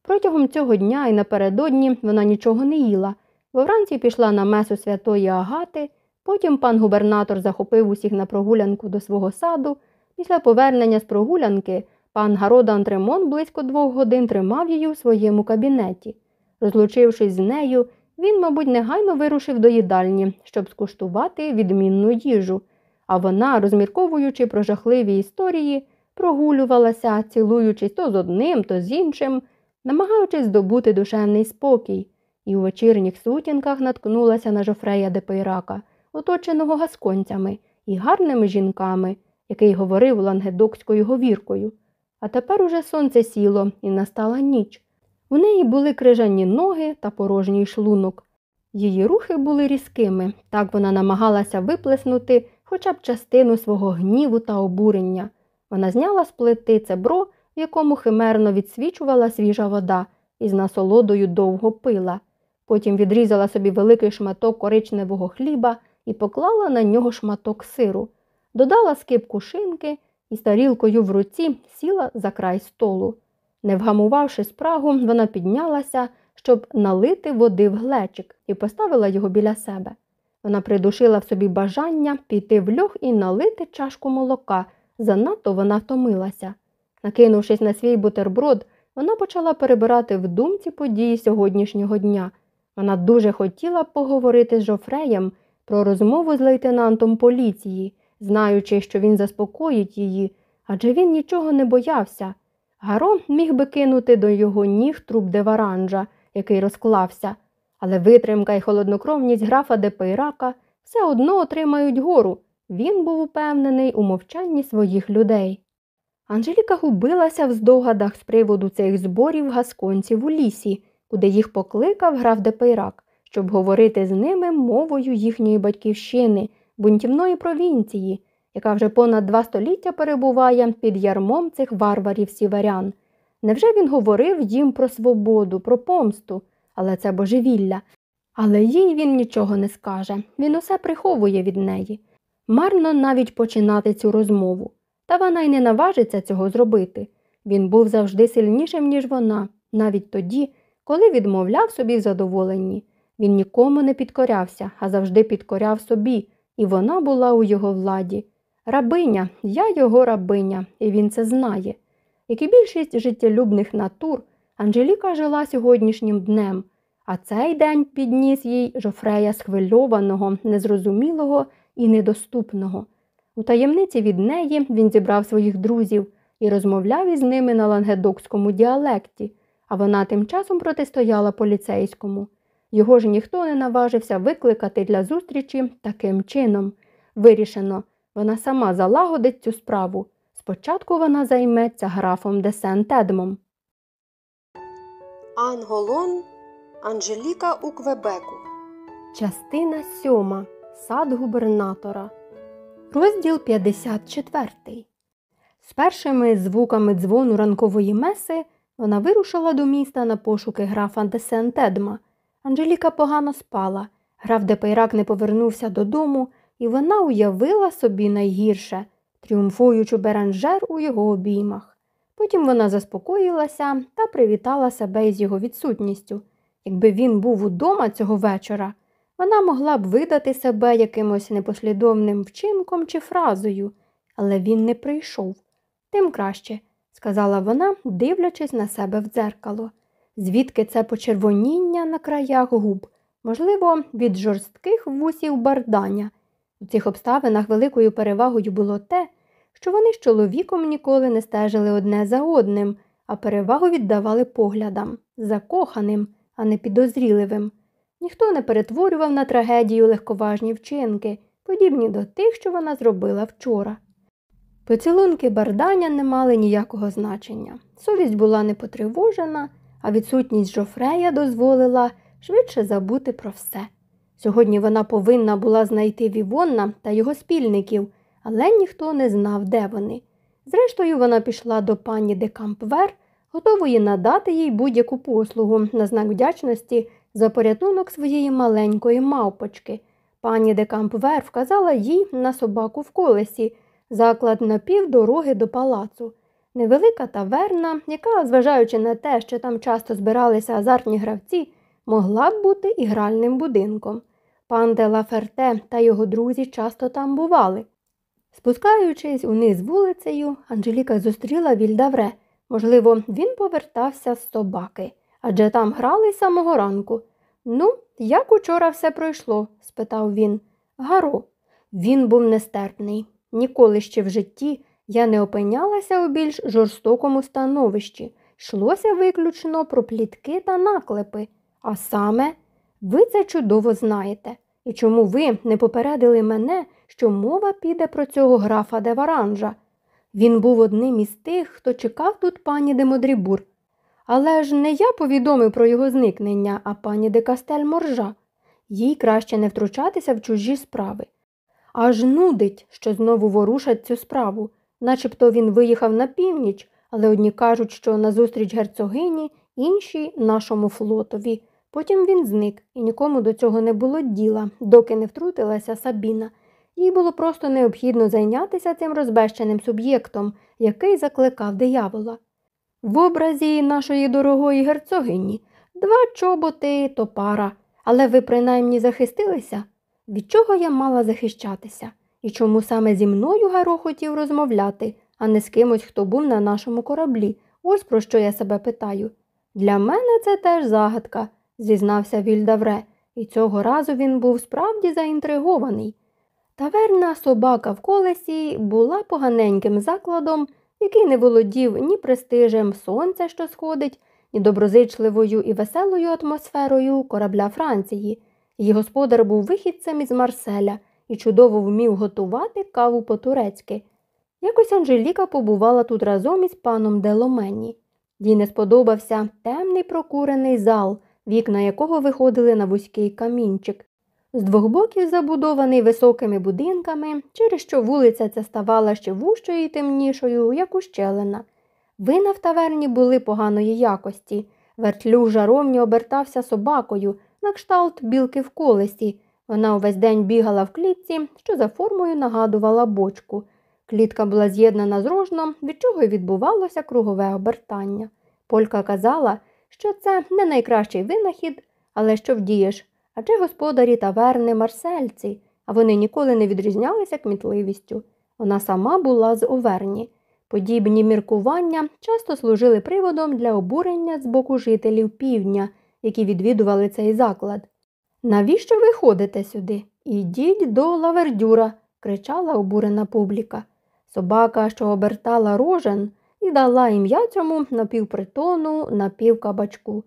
[SPEAKER 2] Протягом цього дня і напередодні вона нічого не їла, вранці пішла на месу святої Агати, потім пан губернатор захопив усіх на прогулянку до свого саду. Після повернення з прогулянки пан Гарода Антремон близько двох годин тримав її у своєму кабінеті. Розлучившись з нею, він, мабуть, негайно вирушив до їдальні, щоб скуштувати відмінну їжу, а вона, розмірковуючи про жахливі історії, прогулювалася, цілуючись то з одним, то з іншим, намагаючись здобути душевний спокій, і у вечірніх сутінках наткнулася на Жофрея де Пейрака, оточеного гасконцями і гарними жінками, який говорив лангедокською говіркою. А тепер уже сонце сіло і настала ніч. У неї були крижані ноги та порожній шлунок. Її рухи були різкими, так вона намагалася виплеснути хоча б частину свого гніву та обурення. Вона зняла з плити цебро, в якому химерно відсвічувала свіжа вода, і з насолодою довго пила. Потім відрізала собі великий шматок коричневого хліба і поклала на нього шматок сиру, додала скипку шинки і з тарілкою в руці сіла за край столу. Не вгамувавши спрагу, вона піднялася, щоб налити води в глечик і поставила його біля себе. Вона придушила в собі бажання піти в льох і налити чашку молока. Занадто вона втомилася. Накинувшись на свій бутерброд, вона почала перебирати в думці події сьогоднішнього дня. Вона дуже хотіла поговорити з Жофреєм про розмову з лейтенантом поліції, знаючи, що він заспокоїть її, адже він нічого не боявся. Гаро міг би кинути до його ніг труп деваранжа, який розклався, але витримка і холоднокровність графа де Пейрака все одно отримають гору. Він був упевнений у мовчанні своїх людей. Анжеліка губилася в здогадах з приводу цих зборів гасконців у лісі, куди їх покликав граф де Пейрак, щоб говорити з ними мовою їхньої батьківщини, бунтівної провінції, яка вже понад два століття перебуває під ярмом цих варварів сіверян. Невже він говорив їм про свободу, про помсту, але це божевілля. Але їй він нічого не скаже, він усе приховує від неї. Марно навіть починати цю розмову, та вона й не наважиться цього зробити. Він був завжди сильнішим, ніж вона, навіть тоді, коли відмовляв собі в задоволенні. Він нікому не підкорявся, а завжди підкоряв собі, і вона була у його владі. Рабиня, я його рабиня, і він це знає. Як і більшість життєлюбних натур, Анжеліка жила сьогоднішнім днем, а цей день підніс їй жофрея схвильованого, незрозумілого і недоступного. У таємниці від неї він зібрав своїх друзів і розмовляв із ними на лангедокському діалекті, а вона тим часом протистояла поліцейському. Його ж ніхто не наважився викликати для зустрічі таким чином. Вирішено, вона сама залагодить цю справу. Спочатку вона займеться графом де Сент-Едмом.
[SPEAKER 1] Анголон Анжеліка у Квебеку.
[SPEAKER 2] Частина сьома. Сад губернатора. Розділ 54. З першими звуками дзвону ранкової меси Вона вирушила до міста на пошуки графа де Сентедма. Анжеліка погано спала. Граф Депейрак не повернувся додому, і вона уявила собі найгірше, тріумфуючи Беранжер у його обіймах. Потім вона заспокоїлася та привітала себе із його відсутністю. Якби він був удома цього вечора, вона могла б видати себе якимось непослідовним вчинком чи фразою, але він не прийшов. Тим краще, сказала вона, дивлячись на себе в дзеркало. Звідки це почервоніння на краях губ, можливо, від жорстких вусів бардання. У цих обставинах великою перевагою було те, що вони з чоловіком ніколи не стежили одне за одним, а перевагу віддавали поглядам, закоханим, а не підозріливим. Ніхто не перетворював на трагедію легковажні вчинки, подібні до тих, що вона зробила вчора. Поцілунки бардання не мали ніякого значення. Совість була не потривожена, а відсутність Жофрея дозволила швидше забути про все. Сьогодні вона повинна була знайти Вівонна та його спільників, але ніхто не знав, де вони. Зрештою, вона пішла до пані де Кампвер, готової надати їй будь-яку послугу на знак вдячності за порятунок своєї маленької мавпочки. Пані де Кампвер вказала їй на собаку в колесі, заклад на півдороги до палацу. Невелика таверна, яка, зважаючи на те, що там часто збиралися азартні гравці, могла б бути ігральним будинком. Пан де Лаферте та його друзі часто там бували. Спускаючись униз вулицею, Анжеліка зустріла Вільдавре. Можливо, він повертався з собаки, адже там грали з самого ранку. Ну, як учора все пройшло? спитав він. Гаро. Він був нестерпний. Ніколи ще в житті я не опинялася у більш жорстокому становищі. Йшлося виключно про плітки та наклепи. А саме, ви це чудово знаєте. І чому ви не попередили мене, що мова піде про цього графа де Варанжа? Він був одним із тих, хто чекав тут пані де Модрібур. Але ж не я повідомив про його зникнення, а пані де Кастель Моржа. Їй краще не втручатися в чужі справи. Аж нудить, що знову ворушать цю справу, начебто він виїхав на північ, але одні кажуть, що назустріч герцогині, інші нашому флотові. Потім він зник, і нікому до цього не було діла, доки не втрутилася Сабіна. Їй було просто необхідно зайнятися цим розбещеним суб'єктом, який закликав диявола. В образі нашої дорогої герцогині два чоботи то пара, але ви принаймні захистилися? Від чого я мала захищатися? І чому саме зі мною Гаро хотів розмовляти, а не з кимось, хто був на нашому кораблі? Ось про що я себе питаю. Для мене це теж загадка, зізнався Вільдавре, і цього разу він був справді заінтригований. Таверна собака в колесі була поганеньким закладом, який не володів ні престижем сонця, що сходить, ні доброзичливою і веселою атмосферою корабля Франції. Її господар був вихідцем із Марселя і чудово вмів готувати каву по-турецьки. Якось Анжеліка побувала тут разом із паном Деломені. Їй не сподобався темний прокурений зал, вікна якого виходили на вузький камінчик. З двох боків забудований високими будинками, через що вулиця ця ставала ще вущою і темнішою, як ущелина. Вина в таверні були поганої якості. Вертлюг жаровні обертався собакою, на кшталт білки в колесі. Вона увесь день бігала в клітці, що за формою нагадувала бочку. Клітка була з'єднана з рожном, від чого й відбувалося кругове обертання. Полька казала, що це не найкращий винахід, але що вдієш, адже господарі таверни марсельці, а вони ніколи не відрізнялися кмітливістю. Вона сама була з Оверні. Подібні міркування часто служили приводом для обурення з боку жителів півдня, які відвідували цей заклад. Навіщо ви ходите сюди? Ідіть до лавердюра, кричала обурена публіка. Собака, що обертала рожен, і дала ім'я цьому напівпритону, напівкабачку.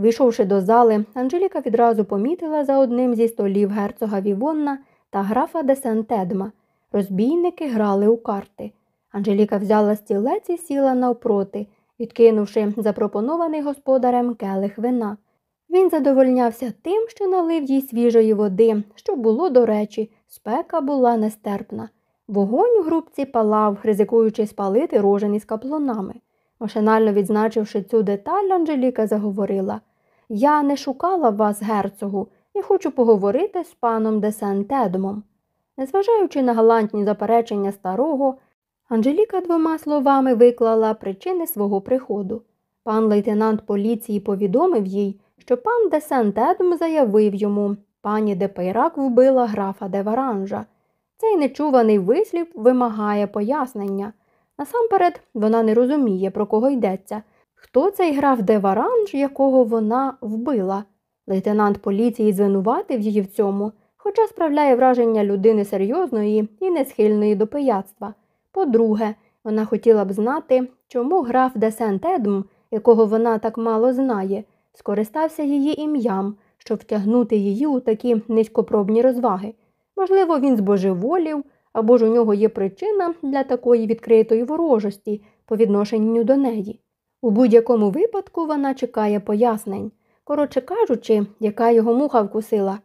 [SPEAKER 2] Увійшовши до зали, Анжеліка відразу помітила за одним зі столів герцога Вівонна та графа де Сентедма. Розбійники грали у карти. Анжеліка взяла стілець і сіла навпроти, відкинувши запропонований господарем келих вина. Він задовольнявся тим, що налив їй свіжої води, що було, до речі, спека була нестерпна. Вогонь у грубці палав, ризикуючи спалити рожен із каплунами. Машинально відзначивши цю деталь, Анжеліка заговорила Я не шукала вас, герцогу, і хочу поговорити з паном де Сентедмом. Незважаючи на галантні заперечення старого, Анжеліка двома словами виклала причини свого приходу. Пан лейтенант поліції повідомив їй, що пан де Сентедм заявив йому, пані де Пейрак вбила графа де Варанжа. Цей нечуваний вислів вимагає пояснення. Насамперед, вона не розуміє, про кого йдеться. Хто цей граф де Варанж, якого вона вбила? Лейтенант поліції звинуватив її в цьому, хоча справляє враження людини серйозної і не схильної до пияцтва. По-друге, вона хотіла б знати, чому граф де Сент-Едм, якого вона так мало знає, скористався її ім'ям, щоб втягнути її у такі низькопробні розваги. Можливо, він збожеволів, або ж у нього є причина для такої відкритої ворожості по відношенню до неї. У будь-якому випадку вона чекає пояснень. Коротше кажучи, яка його муха вкусила.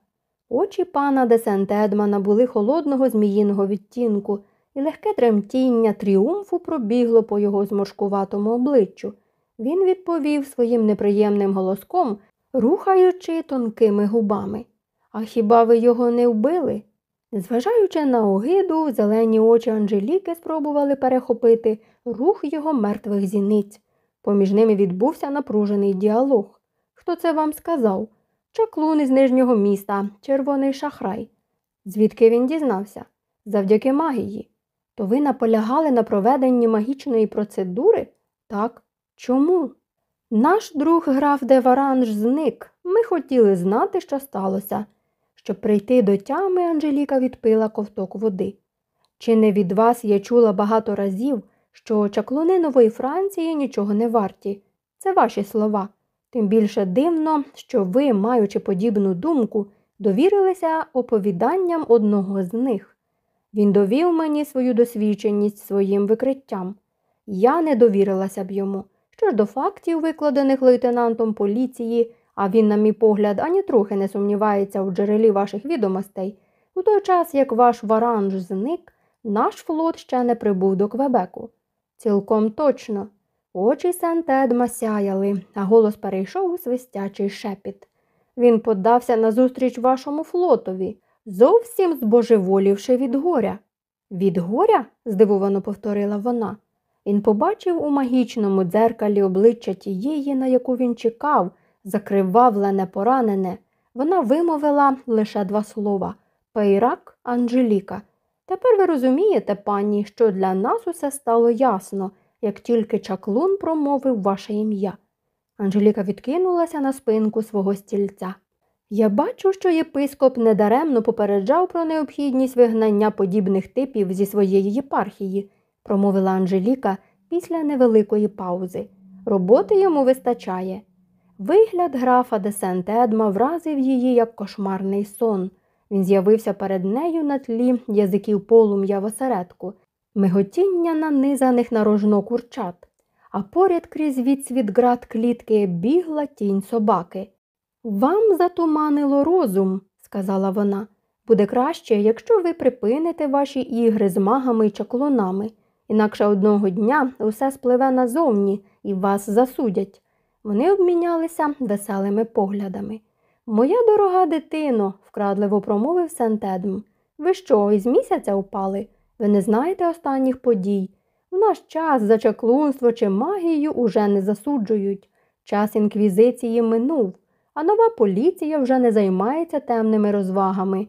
[SPEAKER 2] Очі пана де Сент-Едмана були холодного зміїного відтінку, і легке тремтіння тріумфу пробігло по його зморшкуватому обличчю. Він відповів своїм неприємним голоском, рухаючи тонкими губами. А хіба ви його не вбили? Незважаючи на огиду, зелені очі Анжеліки спробували перехопити рух його мертвих зіниць. Поміж ними відбувся напружений діалог. Хто це вам сказав? Чаклун із нижнього міста, червоний шахрай. Звідки він дізнався? Завдяки магії. То ви наполягали на проведенні магічної процедури? Так. Чому? Наш друг граф Деваранж зник. Ми хотіли знати, що сталося. Щоб прийти до тями, Анжеліка відпила ковток води. Чи не від вас я чула багато разів, що чаклуни нової Франції нічого не варті? Це ваші слова. Тим більше дивно, що ви, маючи подібну думку, довірилися оповіданням одного з них. Він довів мені свою досвідченість своїм викриттям. Я не довірилася б йому. Що ж до фактів, викладених лейтенантом поліції, а він, на мій погляд, ані трохи не сумнівається у джерелі ваших відомостей, у той час, як ваш варанж зник, наш флот ще не прибув до Квебеку. Цілком точно. Очі Сент-Едма сяяли, а голос перейшов у свистячий шепіт. Він подався назустріч вашому флотові, зовсім збожеволівши від горя. Від горя? здивовано повторила вона. Він побачив у магічному дзеркалі обличчя тієї, на яку він чекав, закривавлене, поранене. Вона вимовила лише два слова Пейрак Анжеліка. Тепер ви розумієте, пані, що для нас усе стало ясно, як тільки чаклун промовив ваше ім'я. Анжеліка відкинулася на спинку свого стільця. Я бачу, що єпископ недаремно попереджав про необхідність вигнання подібних типів зі своєї єпархії, промовила Анжеліка після невеликої паузи. Роботи йому вистачає. Вигляд графа де Сент-Едма вразив її як кошмарний сон. Він з'явився перед нею на тлі язиків полум'я в осередку, миготіння нанизаних на рожно курчат, а поряд крізь відсвіт град клітки бігла тінь собаки. Вам затуманило розум, сказала вона. Буде краще, якщо ви припините ваші ігри з магами й чаклунами, інакше одного дня усе спливе назовні і вас засудять. Вони обмінялися веселими поглядами. Моя дорога дитино, вкрадливо промовив Сентедм. Ви що, із місяця впали? Ви не знаєте останніх подій. В наш час за чаклунство чи магію уже не засуджують. Час інквізиції минув, а нова поліція вже не займається темними розвагами,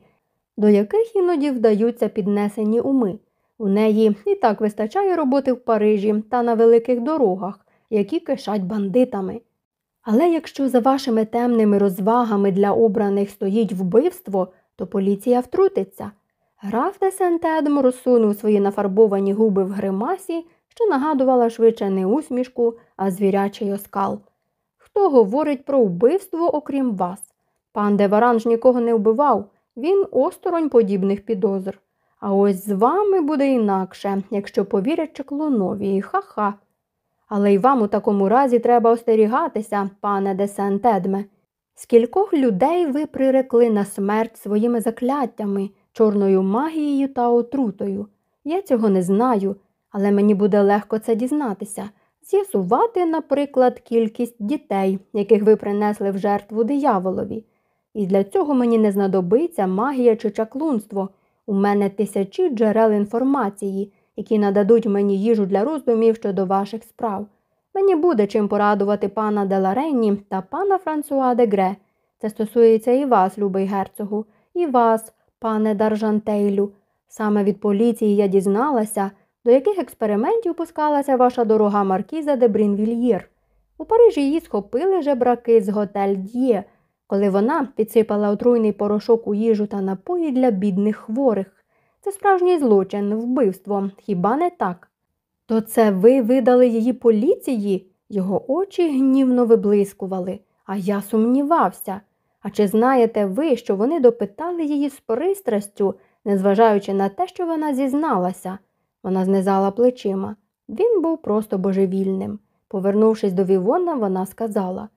[SPEAKER 2] до яких іноді вдаються піднесені уми. У неї і так вистачає роботи в Парижі та на великих дорогах, які кишать бандитами. Але якщо за вашими темними розвагами для обраних стоїть вбивство, то поліція втрутиться. Граф де Сентедм розсунув свої нафарбовані губи в гримасі, що нагадувала швидше не усмішку, а звірячий оскал. Хто говорить про вбивство, окрім вас? Пан Деваранж нікого не вбивав, він осторонь подібних підозр. А ось з вами буде інакше, якщо повірять чеклунові, ха-ха. Але й вам у такому разі треба остерігатися, пане де Сентедме. Скількох людей ви прирекли на смерть своїми закляттями, чорною магією та отрутою? Я цього не знаю, але мені буде легко це дізнатися. з'ясувати, наприклад, кількість дітей, яких ви принесли в жертву дияволові. І для цього мені не знадобиться магія чи чаклунство. У мене тисячі джерел інформації, які нададуть мені їжу для роздумів щодо ваших справ. Мені буде чим порадувати пана Деларенні та пана Франсуа де Гре. Це стосується і вас, любий герцогу, і вас, пане Даржантейлю. Саме від поліції я дізналася, до яких експериментів пускалася ваша дорога маркіза де Брінвільєр. У Парижі її схопили жебраки з готель Д'є, коли вона підсипала отруйний порошок у їжу та напої для бідних хворих. Це справжній злочин, вбивство, хіба не так? То це ви видали її поліції? Його очі гнівно виблискували, а я сумнівався. А чи знаєте ви, що вони допитали її з пристрастю, незважаючи на те, що вона зізналася? Вона знизала плечима. Він був просто божевільним. Повернувшись до Вівона, вона сказала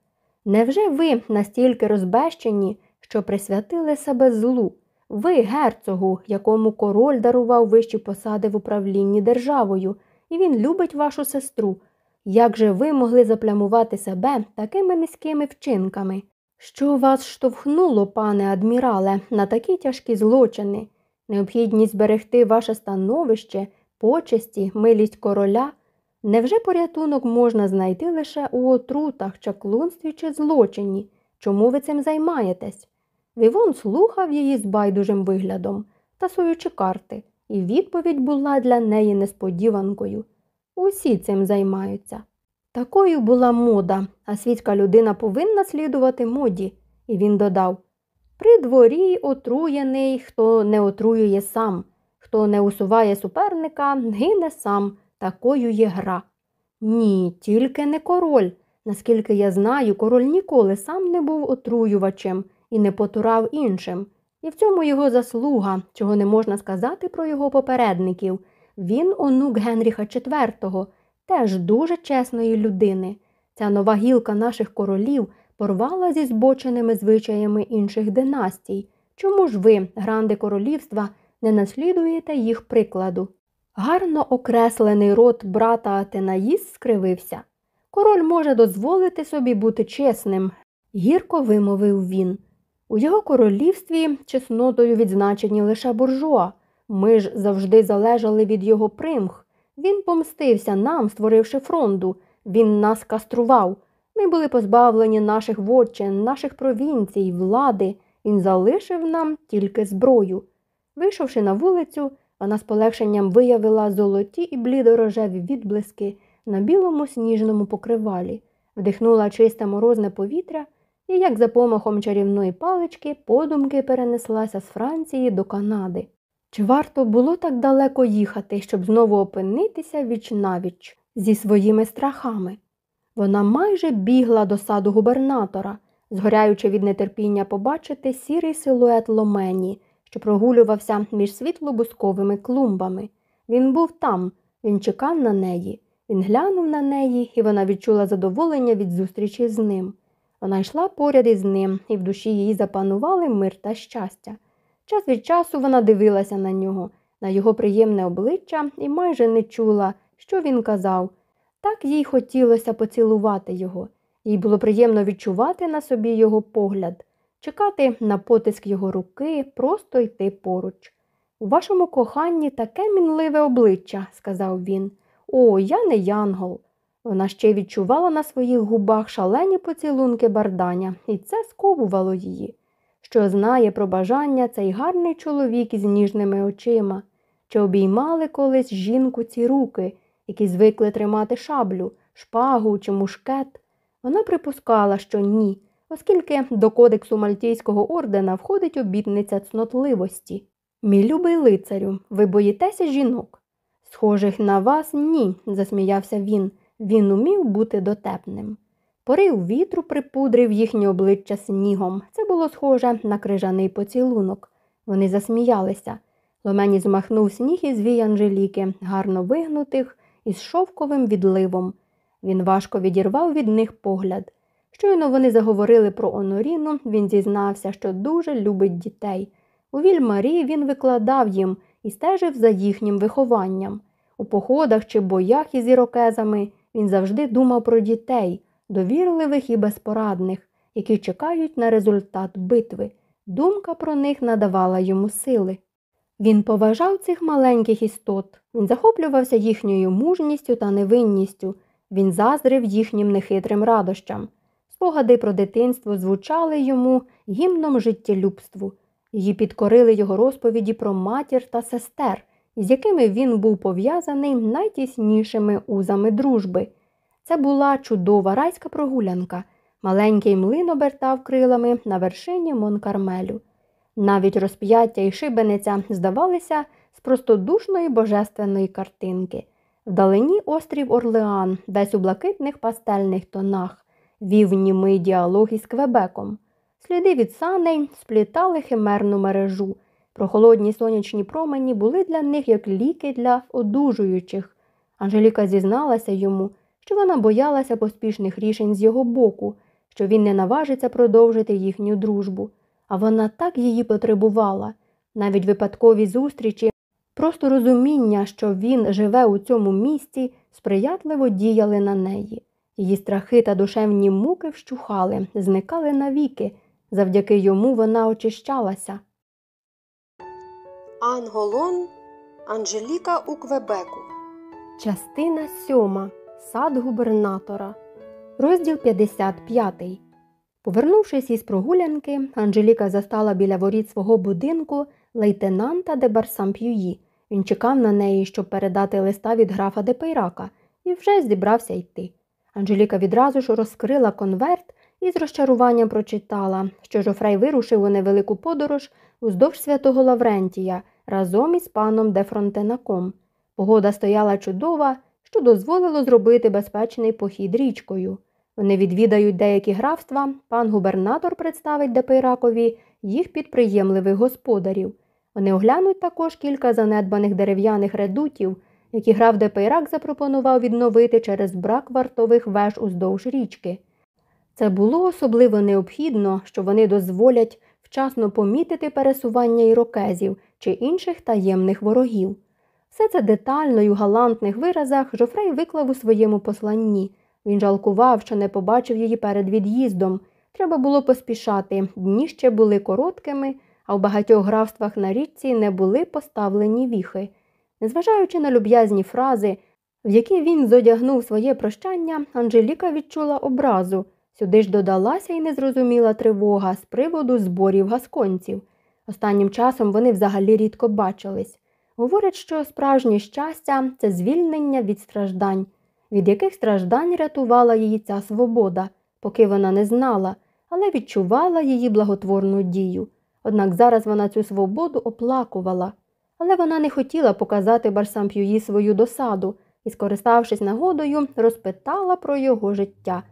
[SPEAKER 2] Невже ви настільки розбещені, що присвятили себе злу? Ви, герцогу, якому король дарував вищі посади в управлінні державою, і він любить вашу сестру. Як же ви могли заплямувати себе такими низькими вчинками? Що вас штовхнуло, пане адмірале, на такі тяжкі злочини? Необхідність зберегти ваше становище, почесті, милість короля? Невже порятунок можна знайти лише у отрутах, чаклунстві чи злочині? Чому ви цим займаєтесь? Вівон слухав її з байдужим виглядом, тасуючи карти, і відповідь була для неї несподіванкою. Усі цим займаються. Такою була мода, а світська людина повинна слідувати моді, і він додав При дворі отруєний, хто не отруює сам, хто не усуває суперника, гине сам, такою є гра. Ні, тільки не король. Наскільки я знаю, король ніколи сам не був отруювачем і не потурав іншим. І в цьому його заслуга, чого не можна сказати про його попередників. Він онук Генріха IV, теж дуже чесної людини. Ця нова гілка наших королів порвала зі збоченими звичаями інших династій. Чому ж ви, гранди королівства, не наслідуєте їх прикладу? Гарно окреслений рот брата Атенаїс скривився. Король може дозволити собі бути чесним, гірко вимовив він. У його королівстві чеснотою відзначені лише буржуа. Ми ж завжди залежали від його примх. Він помстився нам, створивши фронду. Він нас кастрував. Ми були позбавлені наших вотчин, наших провінцій, влади. Він залишив нам тільки зброю. Вийшовши на вулицю, вона з полегшенням виявила золоті і блідорожеві відблиски на білому сніжному покривалі, вдихнула чисте морозне повітря і, як за помахом чарівної палички, подумки перенеслася з Франції до Канади. Чи варто було так далеко їхати, щоб знову опинитися віч навіч зі своїми страхами? Вона майже бігла до саду губернатора, згоряючи від нетерпіння побачити сірий силует ломені, що прогулювався між світло-бусковими клумбами. Він був там, він чекав на неї, він глянув на неї, і вона відчула задоволення від зустрічі з ним. Вона йшла поряд із ним, і в душі її запанували мир та щастя. Час від часу вона дивилася на нього, на його приємне обличчя і майже не чула, що він казав. Так їй хотілося поцілувати його. Їй було приємно відчувати на собі його погляд, чекати на потиск його руки, просто йти поруч. У вашому коханні таке мінливе обличчя, сказав він. О, я не янгол. Вона ще відчувала на своїх губах шалені поцілунки барданя, і це сковувало її. Що знає про бажання цей гарний чоловік із ніжними очима, чи обіймали колись жінку ці руки, які звикли тримати шаблю, шпагу чи мушкет. Вона припускала, що ні, оскільки до кодексу Мальтійського ордена входить обітниця цнотливості. Мій любий лицарю, ви боїтеся жінок? Схожих на вас ні, засміявся він. Він умів бути дотепним. Порив вітру припудрив їхнє обличчя снігом. Це було схоже на крижаний поцілунок. Вони засміялися. Ломені змахнув сніг із вій Анжеліки, гарно вигнутих, із шовковим відливом. Він важко відірвав від них погляд. Щойно вони заговорили про Оноріну, він зізнався, що дуже любить дітей. У Вільмарі він викладав їм і стежив за їхнім вихованням. У походах чи боях із ірокезами він завжди думав про дітей, довірливих і безпорадних, які чекають на результат битви. Думка про них надавала йому сили. Він поважав цих маленьких істот, він захоплювався їхньою мужністю та невинністю, він заздрив їхнім нехитрим радощам. Спогади про дитинство звучали йому гімном життєлюбству. Її підкорили його розповіді про матір та сестер, з якими він був пов'язаний найтіснішими узами дружби. Це була чудова райська прогулянка. Маленький млин обертав крилами на вершині Монкармелю. Навіть розп'яття і шибениця здавалися з простодушної божественної картинки. Вдалині острів Орлеан, десь у блакитних пастельних тонах, вів німий діалог із Квебеком. Сліди від саней сплітали химерну мережу. Прохолодні сонячні промені були для них як ліки для одужуючих. Анжеліка зізналася йому, що вона боялася поспішних рішень з його боку, що він не наважиться продовжити їхню дружбу. А вона так її потребувала. Навіть випадкові зустрічі, просто розуміння, що він живе у цьому місті, сприятливо діяли на неї. Її страхи та душевні муки вщухали, зникали навіки. Завдяки йому вона очищалася.
[SPEAKER 1] Анголон Анжеліка у Квебеку.
[SPEAKER 2] Частина сьома. Сад губернатора. Розділ 55. Повернувшись із прогулянки, Анжеліка застала біля воріт свого будинку лейтенанта де Барсамп'юї. Він чекав на неї, щоб передати листа від графа де Пейрака, і вже зібрався йти. Анжеліка відразу ж розкрила конверт і з розчаруванням прочитала, що Жофрей вирушив у невелику подорож уздовж святого Лаврентія разом із паном де Фронтенаком. Погода стояла чудова, що дозволило зробити безпечний похід річкою. Вони відвідають деякі графства, пан губернатор представить Депейракові їх підприємливих господарів. Вони оглянуть також кілька занедбаних дерев'яних редутів, які граф Депейрак запропонував відновити через брак вартових веж уздовж річки. Це було особливо необхідно, що вони дозволять вчасно помітити пересування ірокезів чи інших таємних ворогів. Все це детально й у галантних виразах Жофрей виклав у своєму посланні. Він жалкував, що не побачив її перед від'їздом. Треба було поспішати, дні ще були короткими, а в багатьох графствах на річці не були поставлені віхи. Незважаючи на люб'язні фрази, в які він зодягнув своє прощання, Анжеліка відчула образу. Сюди ж додалася й незрозуміла тривога з приводу зборів гасконців. Останнім часом вони взагалі рідко бачились. Говорять, що справжнє щастя це звільнення від страждань, від яких страждань рятувала її ця свобода, поки вона не знала, але відчувала її благотворну дію. Однак зараз вона цю свободу оплакувала. Але вона не хотіла показати Барсамп'юї свою досаду і, скориставшись нагодою, розпитала про його життя.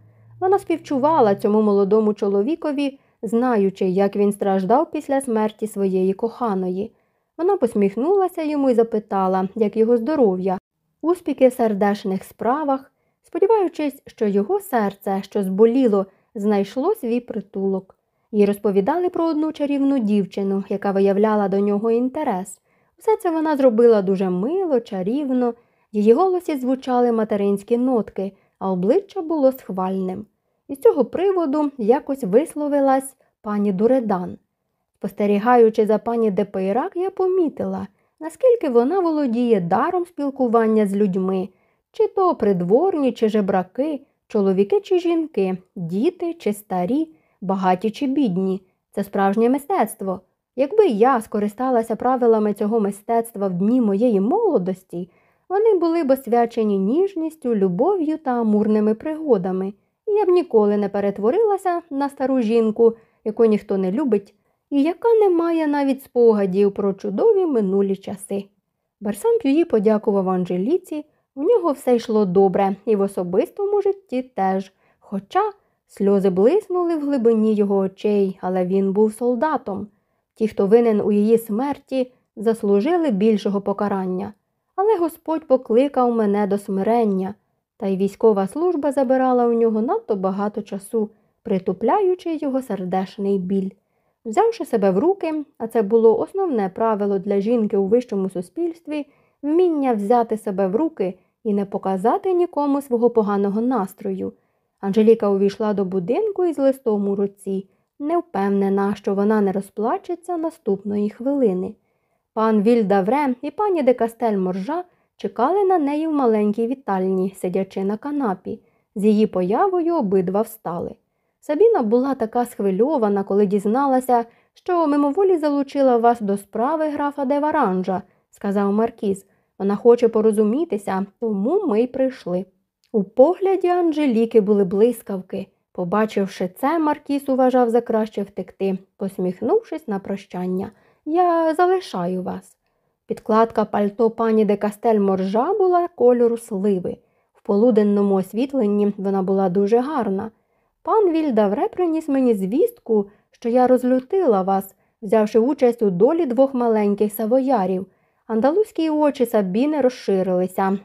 [SPEAKER 2] Вона співчувала цьому молодому чоловікові, знаючи, як він страждав після смерті своєї коханої. Вона посміхнулася йому і запитала, як його здоров'я, успіхи в сердечних справах, сподіваючись, що його серце, що зболіло, знайшло свій притулок. Їй розповідали про одну чарівну дівчину, яка виявляла до нього інтерес. Все це вона зробила дуже мило, чарівно, її голосі звучали материнські нотки, а обличчя було схвальним. Із цього приводу якось висловилась пані Дуредан. Спостерігаючи за пані Депейрак, я помітила, наскільки вона володіє даром спілкування з людьми, чи то придворні, чи жебраки, чоловіки чи жінки, діти чи старі, багаті чи бідні. Це справжнє мистецтво. Якби я скористалася правилами цього мистецтва в дні моєї молодості, вони були б освячені ніжністю, любов'ю та амурними пригодами, і я б ніколи не перетворилася на стару жінку, яку ніхто не любить, і яка не має навіть спогадів про чудові минулі часи. Барсам П'юї подякував Анжеліці, у нього все йшло добре, і в особистому житті теж, хоча сльози блиснули в глибині його очей, але він був солдатом. Ті, хто винен у її смерті, заслужили більшого покарання. Але Господь покликав мене до смирення, та й військова служба забирала у нього надто багато часу, притупляючи його сердешний біль. Взявши себе в руки, а це було основне правило для жінки у вищому суспільстві, вміння взяти себе в руки і не показати нікому свого поганого настрою. Анжеліка увійшла до будинку із листом у руці, не впевнена, що вона не розплачеться наступної хвилини. Пан Вільдавре і пані де Кастель Моржа чекали на неї в маленькій вітальні, сидячи на канапі. З її появою обидва встали. Сабіна була така схвильована, коли дізналася, що мимоволі залучила вас до справи графа де Варанжа, сказав Маркіз. Вона хоче порозумітися, тому ми й прийшли. У погляді Анжеліки були блискавки. Побачивши це, Маркіс уважав за краще втекти, посміхнувшись на прощання. Я залишаю вас. Підкладка пальто пані де Кастель Моржа була кольору сливи. В полуденному освітленні вона була дуже гарна. Пан Вільдавре приніс мені звістку, що я розлютила вас, взявши участь у долі двох маленьких савоярів. Андалузькі очі Сабіни розширилися.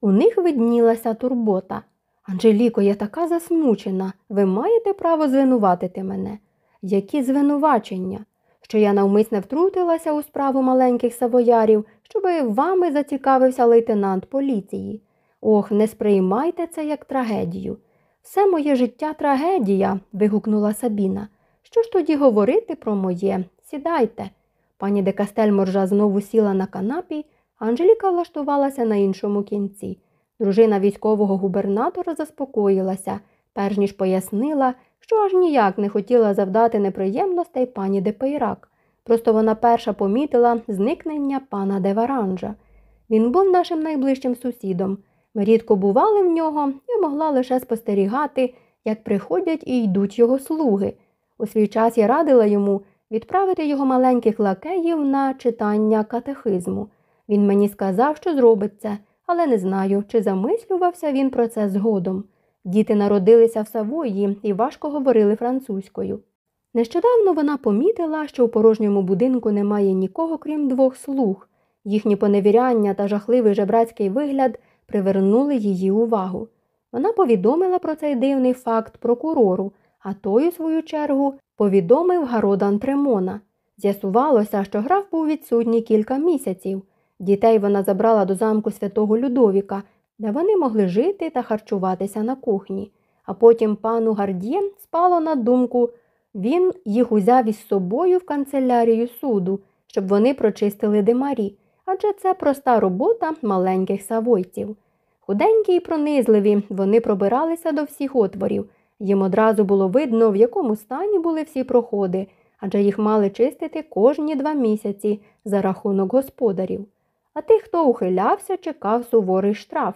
[SPEAKER 2] У них виднілася турбота. Анжеліко, я така засмучена. Ви маєте право звинуватити мене. Які звинувачення? Що я навмисне втрутилася у справу маленьких савоярів, щоби вами зацікавився лейтенант поліції. Ох, не сприймайте це як трагедію. Все моє життя трагедія. вигукнула Сабіна. Що ж тоді говорити про моє? Сідайте. Пані де Кастель Моржа знову сіла на канапі, Анжеліка влаштувалася на іншому кінці. Дружина військового губернатора заспокоїлася, перш ніж пояснила, що аж ніяк не хотіла завдати неприємностей пані де Пейрак. Просто вона перша помітила зникнення пана де Варанжа. Він був нашим найближчим сусідом. Ми рідко бували в нього і могла лише спостерігати, як приходять і йдуть його слуги. У свій час я радила йому відправити його маленьких лакеїв на читання катехизму. Він мені сказав, що зробить це, але не знаю, чи замислювався він про це згодом. Діти народилися в Савої і важко говорили французькою. Нещодавно вона помітила, що у порожньому будинку немає нікого, крім двох слуг. Їхні поневіряння та жахливий жебрацький вигляд привернули її увагу. Вона повідомила про цей дивний факт прокурору, а той, у свою чергу, повідомив Гародан Тремона. З'ясувалося, що граф був відсутній кілька місяців. Дітей вона забрала до замку святого Людовіка, де вони могли жити та харчуватися на кухні. А потім пану Гардє спало на думку, він їх узяв із собою в канцелярію суду, щоб вони прочистили димарі, адже це проста робота маленьких савойців. Худенькі й пронизливі, вони пробиралися до всіх отворів. Їм одразу було видно, в якому стані були всі проходи, адже їх мали чистити кожні два місяці за рахунок господарів. А тих, хто ухилявся, чекав суворий штраф.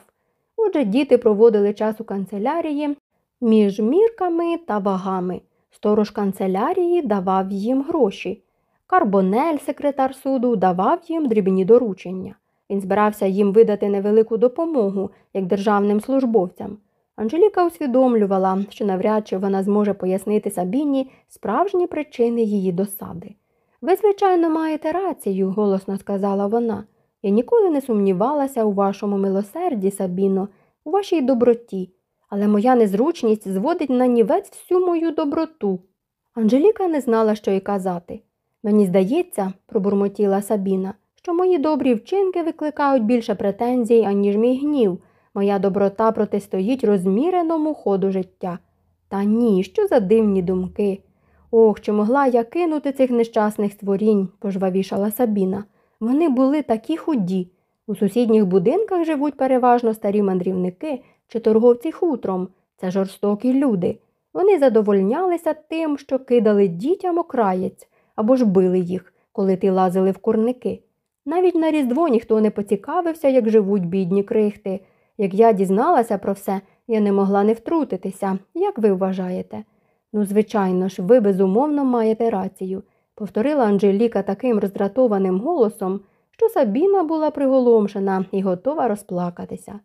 [SPEAKER 2] Отже, діти проводили час у канцелярії між мірками та вагами. Сторож канцелярії давав їм гроші. Карбонель, секретар суду, давав їм дрібні доручення. Він збирався їм видати невелику допомогу, як державним службовцям. Анжеліка усвідомлювала, що навряд чи вона зможе пояснити Сабіні справжні причини її досади. Ви, звичайно, маєте рацію, голосно сказала вона. Я ніколи не сумнівалася у вашому милосерді, Сабіно, у вашій доброті, але моя незручність зводить на нівець всю мою доброту. Анжеліка не знала, що й казати. Мені здається, пробурмотіла Сабіна, що мої добрі вчинки викликають більше претензій, аніж мій гнів. Моя доброта протистоїть розміреному ходу життя. Та ні, що за дивні думки. Ох, чи могла я кинути цих нещасних створінь, пожвавішала Сабіна. Вони були такі худі. У сусідніх будинках живуть переважно старі мандрівники чи торговці хутром. Це жорстокі люди. Вони задовольнялися тим, що кидали дітям окраєць або ж били їх, коли ті лазили в курники. Навіть на Різдво ніхто не поцікавився, як живуть бідні крихти. Як я дізналася про все, я не могла не втрутитися. Як ви вважаєте? Ну, звичайно ж, ви безумовно маєте рацію, повторила Анжеліка таким роздратованим голосом, що Сабіна була приголомшена і готова розплакатися.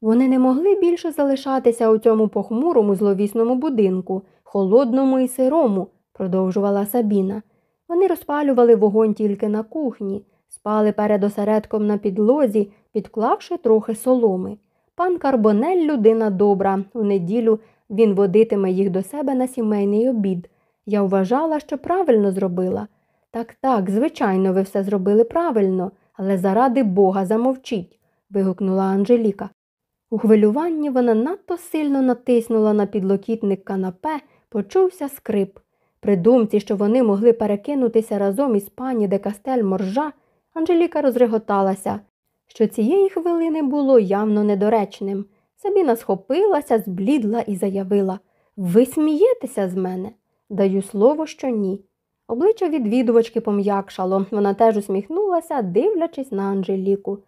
[SPEAKER 2] Вони не могли більше залишатися у цьому похмурому зловісному будинку, холодному і сирому, продовжувала Сабіна. Вони розпалювали вогонь тільки на кухні, спали перед осередком на підлозі, підклавши трохи соломи. Пан Карбонель людина добра. У неділю він водитиме їх до себе на сімейний обід. Я вважала, що правильно зробила. Так, так, звичайно, ви все зробили правильно, але заради Бога замовчіть. вигукнула Анжеліка. У хвилюванні вона надто сильно натиснула на підлокітник канапе, почувся скрип. При думці, що вони могли перекинутися разом із пані де Кастель Моржа, Анжеліка розреготалася, що цієї хвилини було явно недоречним. Сабіна схопилася, зблідла і заявила Ви смієтеся з мене? Даю слово, що ні. Обличчя відвідувачки пом'якшало, вона теж усміхнулася, дивлячись на Анжеліку.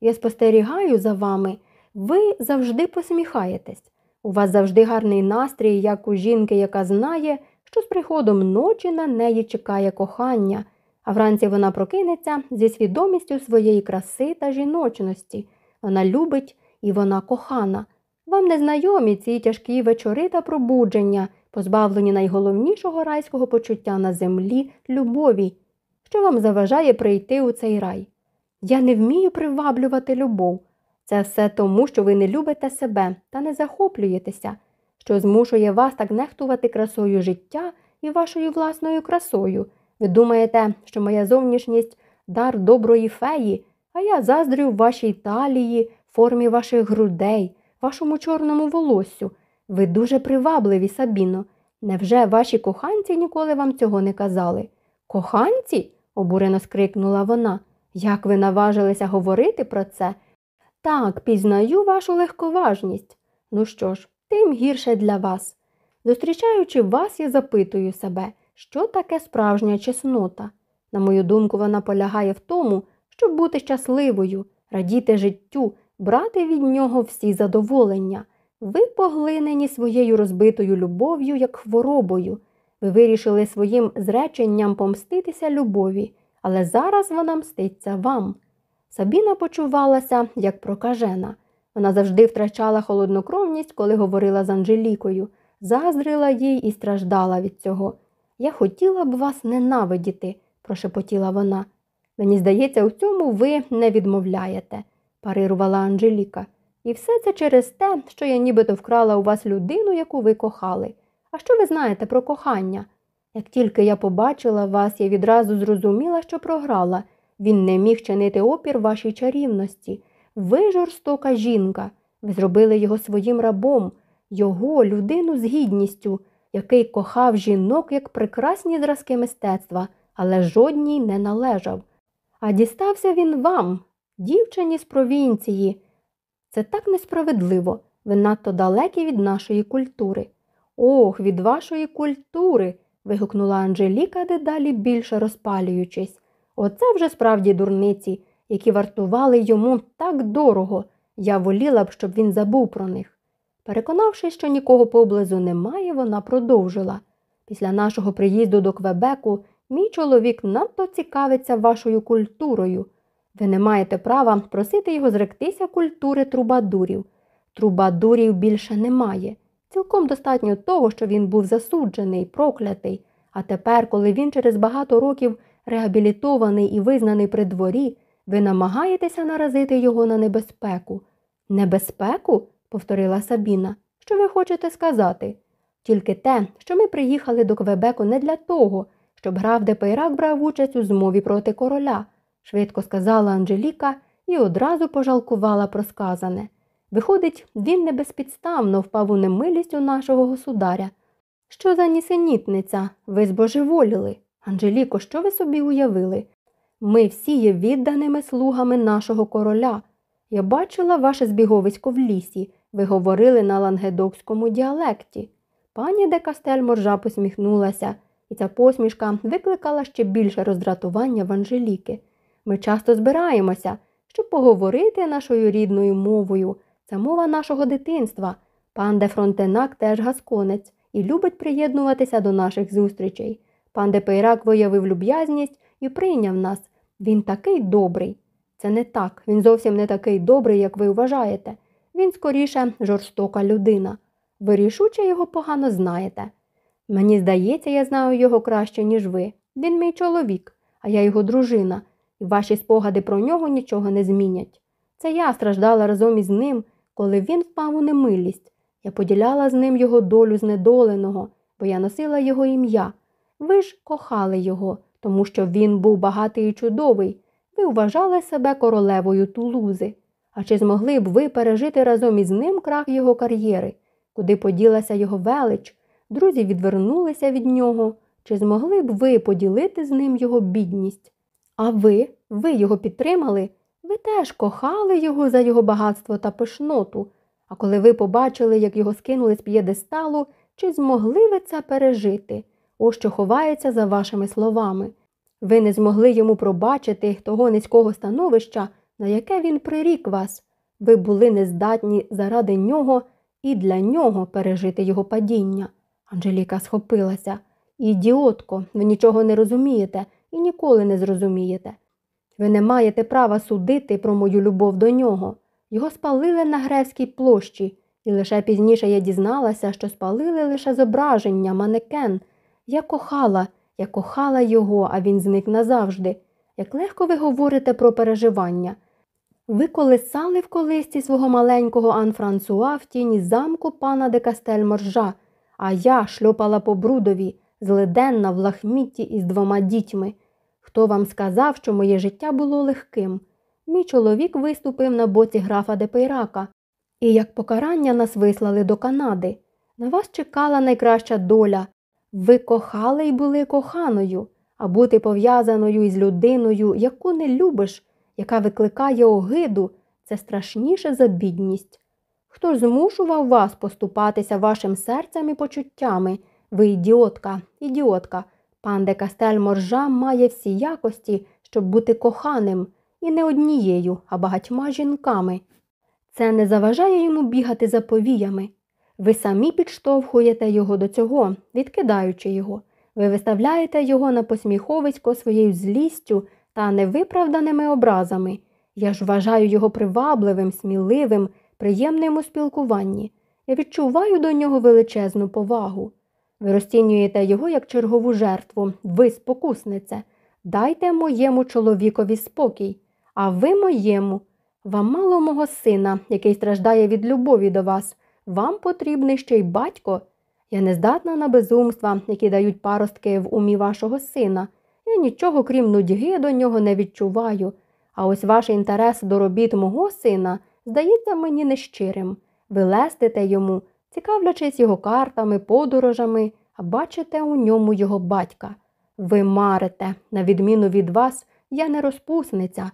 [SPEAKER 2] Я спостерігаю за вами, ви завжди посміхаєтесь. У вас завжди гарний настрій, як у жінки, яка знає, що з приходом ночі на неї чекає кохання, а вранці вона прокинеться зі свідомістю своєї краси та жіночності. Вона любить і вона кохана. Вам не знайомі ці тяжкі вечори та пробудження, позбавлені найголовнішого райського почуття на землі любові. Що вам заважає прийти у цей рай? Я не вмію приваблювати любов. Це все тому, що ви не любите себе та не захоплюєтеся, що змушує вас так нехтувати красою життя і вашою власною красою. Ви думаєте, що моя зовнішність дар доброї феї, а я заздрю в вашій талії, формі ваших грудей, вашому чорному волоссю. Ви дуже привабливі, Сабіно. Невже ваші коханці ніколи вам цього не казали? Коханці? обурено скрикнула вона. Як ви наважилися говорити про це? Так, пізнаю вашу легковажність. Ну що ж, тим гірше для вас. Зустрічаючи вас, я запитую себе, що таке справжня чеснота. На мою думку, вона полягає в тому, щоб бути щасливою, радіти життю, брати від нього всі задоволення. Ви поглинені своєю розбитою любов'ю, як хворобою. Ви вирішили своїм зреченням помститися любові, але зараз вона мститься вам. Сабіна почувалася, як прокажена. Вона завжди втрачала холоднокровність, коли говорила з Анжелікою, заздрила їй і страждала від цього. Я хотіла б вас ненавидіти, прошепотіла вона. Мені здається, у цьому ви не відмовляєте, парирувала Анжеліка. І все це через те, що я нібито вкрала у вас людину, яку ви кохали. А що ви знаєте про кохання? Як тільки я побачила вас, я відразу зрозуміла, що програла. Він не міг чинити опір вашій чарівності. Ви жорстока жінка. Ви зробили його своїм рабом, його людину з гідністю, який кохав жінок як прекрасні зразки мистецтва, але жодній не належав. А дістався він вам, дівчині з провінції. Це так несправедливо, ви надто далекі від нашої культури. Ох, від вашої культури. вигукнула Анжеліка, дедалі більше розпалюючись. Оце вже справді дурниці, які вартували йому так дорого. Я воліла б, щоб він забув про них. Переконавшись, що нікого поблизу немає, вона продовжила. Після нашого приїзду до Квебеку мій чоловік надто цікавиться вашою культурою. Ви не маєте права просити його зректися культури трубадурів. Трубадурів більше немає. Цілком достатньо того, що він був засуджений, проклятий, а тепер, коли він через багато років реабілітований і визнаний при дворі, ви намагаєтеся наразити його на небезпеку. Небезпеку? повторила Сабіна. Що ви хочете сказати? Тільки те, що ми приїхали до Квебеку не для того, щоб граф де Пейрак брав участь у змові проти короля, швидко сказала Анжеліка і одразу пожалкувала про сказане. Виходить, він не безпідставно впав у немилість у нашого государя. Що за нісенітниця? Ви збожеволіли. Анжеліко, що ви собі уявили? Ми всі є відданими слугами нашого короля. Я бачила ваше збіговисько в лісі. Ви говорили на лангедокському діалекті. Пані де Кастель моржа посміхнулася, і ця посмішка викликала ще більше роздратування в Анжеліки. Ми часто збираємося, щоб поговорити нашою рідною мовою. Це мова нашого дитинства. Пан де Фронтенак теж гасконець і любить приєднуватися до наших зустрічей. Пан де Пейрак виявив люб'язність і прийняв нас. Він такий добрий. Це не так. Він зовсім не такий добрий, як ви вважаєте. Він скоріше жорстока людина. Ви рішуче його погано знаєте. Мені здається, я знаю його краще, ніж ви. Він мій чоловік, а я його дружина, і ваші спогади про нього нічого не змінять. Це я страждала разом із ним, коли він впав у немилість. Я поділяла з ним його долю знедоленого, бо я носила його ім'я. Ви ж кохали його, тому що він був багатий і чудовий. Ви вважали себе королевою тулузи. А чи змогли б ви пережити разом із ним крах його кар'єри? Куди поділася його велич? Друзі відвернулися від нього. Чи змогли б ви поділити з ним його бідність? А ви, ви його підтримали? Ви теж кохали його за його багатство та пишноту. А коли ви побачили, як його скинули з п'єдесталу, чи змогли ви це пережити? Ось що ховається за вашими словами. Ви не змогли йому пробачити того низького становища, на яке він прирік вас. Ви були нездатні заради нього і для нього пережити його падіння. Анжеліка схопилася. Ідіотко, ви нічого не розумієте і ніколи не зрозумієте. Ви не маєте права судити про мою любов до нього. Його спалили на Гревській площі, і лише пізніше я дізналася, що спалили лише зображення, манекен. Я кохала, я кохала його, а він зник назавжди. Як легко ви говорите про переживання. Ви колисали в колисці свого маленького Ан-Франсуа в тіні замку пана де Кастель Моржа, а я шльопала по брудові, злиденна в лахмітті із двома дітьми. Хто вам сказав, що моє життя було легким? Мій чоловік виступив на боці графа де Пейрака, і як покарання нас вислали до Канади. На вас чекала найкраща доля. Ви кохали і були коханою, а бути пов'язаною із людиною, яку не любиш, яка викликає огиду, це страшніше за бідність. Хто змушував вас поступатися вашим серцем і почуттями? Ви ідіотка, ідіотка. Пан де Кастель Моржа має всі якості, щоб бути коханим, і не однією, а багатьма жінками. Це не заважає йому бігати за повіями. Ви самі підштовхуєте його до цього, відкидаючи його. Ви виставляєте його на посміховисько своєю злістю та невиправданими образами. Я ж вважаю його привабливим, сміливим, приємним у спілкуванні. Я відчуваю до нього величезну повагу. Ви розцінюєте його як чергову жертву, ви спокуснице. Дайте моєму чоловікові спокій, а ви моєму. Вам мало мого сина, який страждає від любові до вас. Вам потрібний ще й батько. Я не здатна на безумства, які дають паростки в умі вашого сина. Я нічого, крім нудьги, до нього не відчуваю. А ось ваш інтерес до робіт мого сина здається мені нещирим. Ви лестите йому, цікавлячись його картами, подорожами, а бачите у ньому його батька. Ви марите, на відміну від вас, я не розпусниця.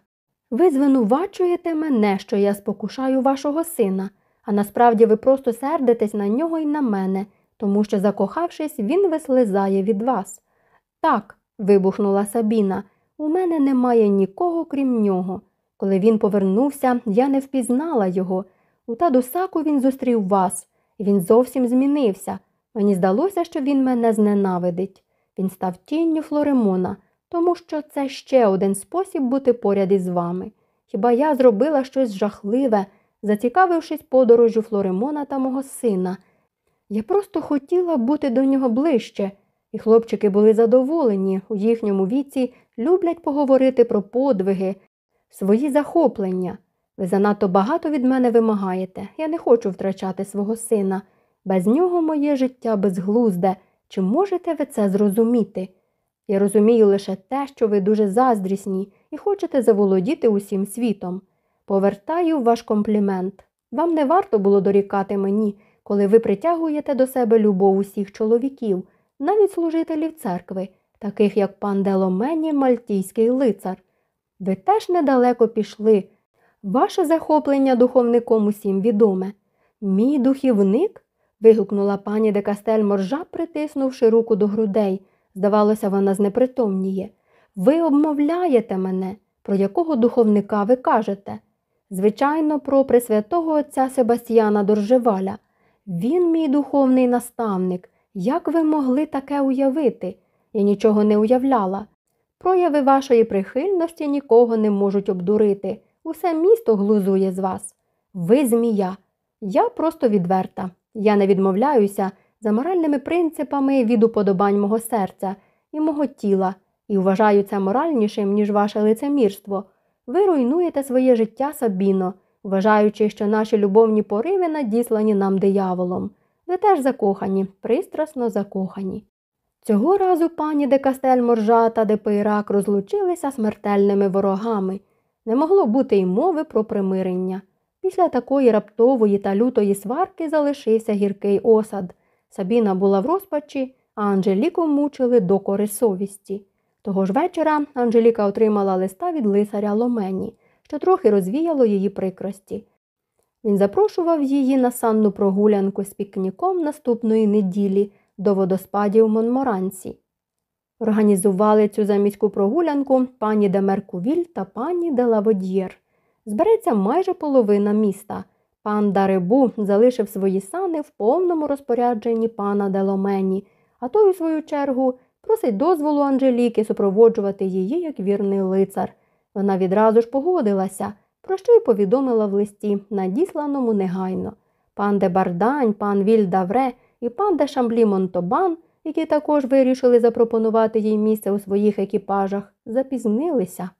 [SPEAKER 2] Ви звинувачуєте мене, що я спокушаю вашого сина, а насправді ви просто сердитесь на нього і на мене, тому що, закохавшись, він вислизає від вас. Так, вибухнула Сабіна, у мене немає нікого, крім нього. Коли він повернувся, я не впізнала його. У Тадусаку він зустрів вас, він зовсім змінився. Мені здалося, що він мене зненавидить. Він став тінню Флоремона, тому що це ще один спосіб бути поряд із вами. Хіба я зробила щось жахливе, зацікавившись подорожю Флоремона та мого сина. Я просто хотіла бути до нього ближче, і хлопчики були задоволені у їхньому віці люблять поговорити про подвиги, свої захоплення. Ви занадто багато від мене вимагаєте. Я не хочу втрачати свого сина. Без нього моє життя безглузде. Чи можете ви це зрозуміти? Я розумію лише те, що ви дуже заздрісні і хочете заволодіти усім світом. Повертаю ваш комплімент. Вам не варто було дорікати мені, коли ви притягуєте до себе любов усіх чоловіків, навіть служителів церкви, таких як пан Деломені, мальтійський лицар. Ви теж недалеко пішли. Ваше захоплення духовником усім відоме. Мій духівник? вигукнула пані де Кастель моржа, притиснувши руку до грудей. Здавалося, вона знепритомніє. Ви обмовляєте мене, про якого духовника ви кажете? Звичайно, про пресвятого отця Себастьяна Доржеваля. Він мій духовний наставник. Як ви могли таке уявити? Я нічого не уявляла. Прояви вашої прихильності нікого не можуть обдурити. Усе місто глузує з вас. Ви змія. Я просто відверта. Я не відмовляюся за моральними принципами від уподобань мого серця і мого тіла, і вважаю це моральнішим, ніж ваше лицемірство. Ви руйнуєте своє життя Сабіно, вважаючи, що наші любовні пориви надіслані нам дияволом. Ви теж закохані, пристрасно закохані. Цього разу пані де Кастель Моржа та де Пейрак розлучилися смертельними ворогами. Не могло бути й мови про примирення. Після такої раптової та лютої сварки залишився гіркий осад. Сабіна була в розпачі, а Анжеліку мучили докори совісті. Того ж вечора Анжеліка отримала листа від лисаря Ломені, що трохи розвіяло її прикрості. Він запрошував її на санну прогулянку з пікніком наступної неділі до водоспадів Монморансі. Організували цю заміську прогулянку пані де Меркувіль та пані де Лаводьєр. Збереться майже половина міста. Пан Даребу залишив свої сани в повному розпорядженні пана Деломені, а той, у свою чергу, просить дозволу Анжеліки супроводжувати її як вірний лицар. Вона відразу ж погодилася, про що й повідомила в листі, надісланому негайно. Пан де Бардань, пан Віль Давре і пан де Шамблі Монтобан, які також вирішили запропонувати їй місце у своїх екіпажах, запізнилися.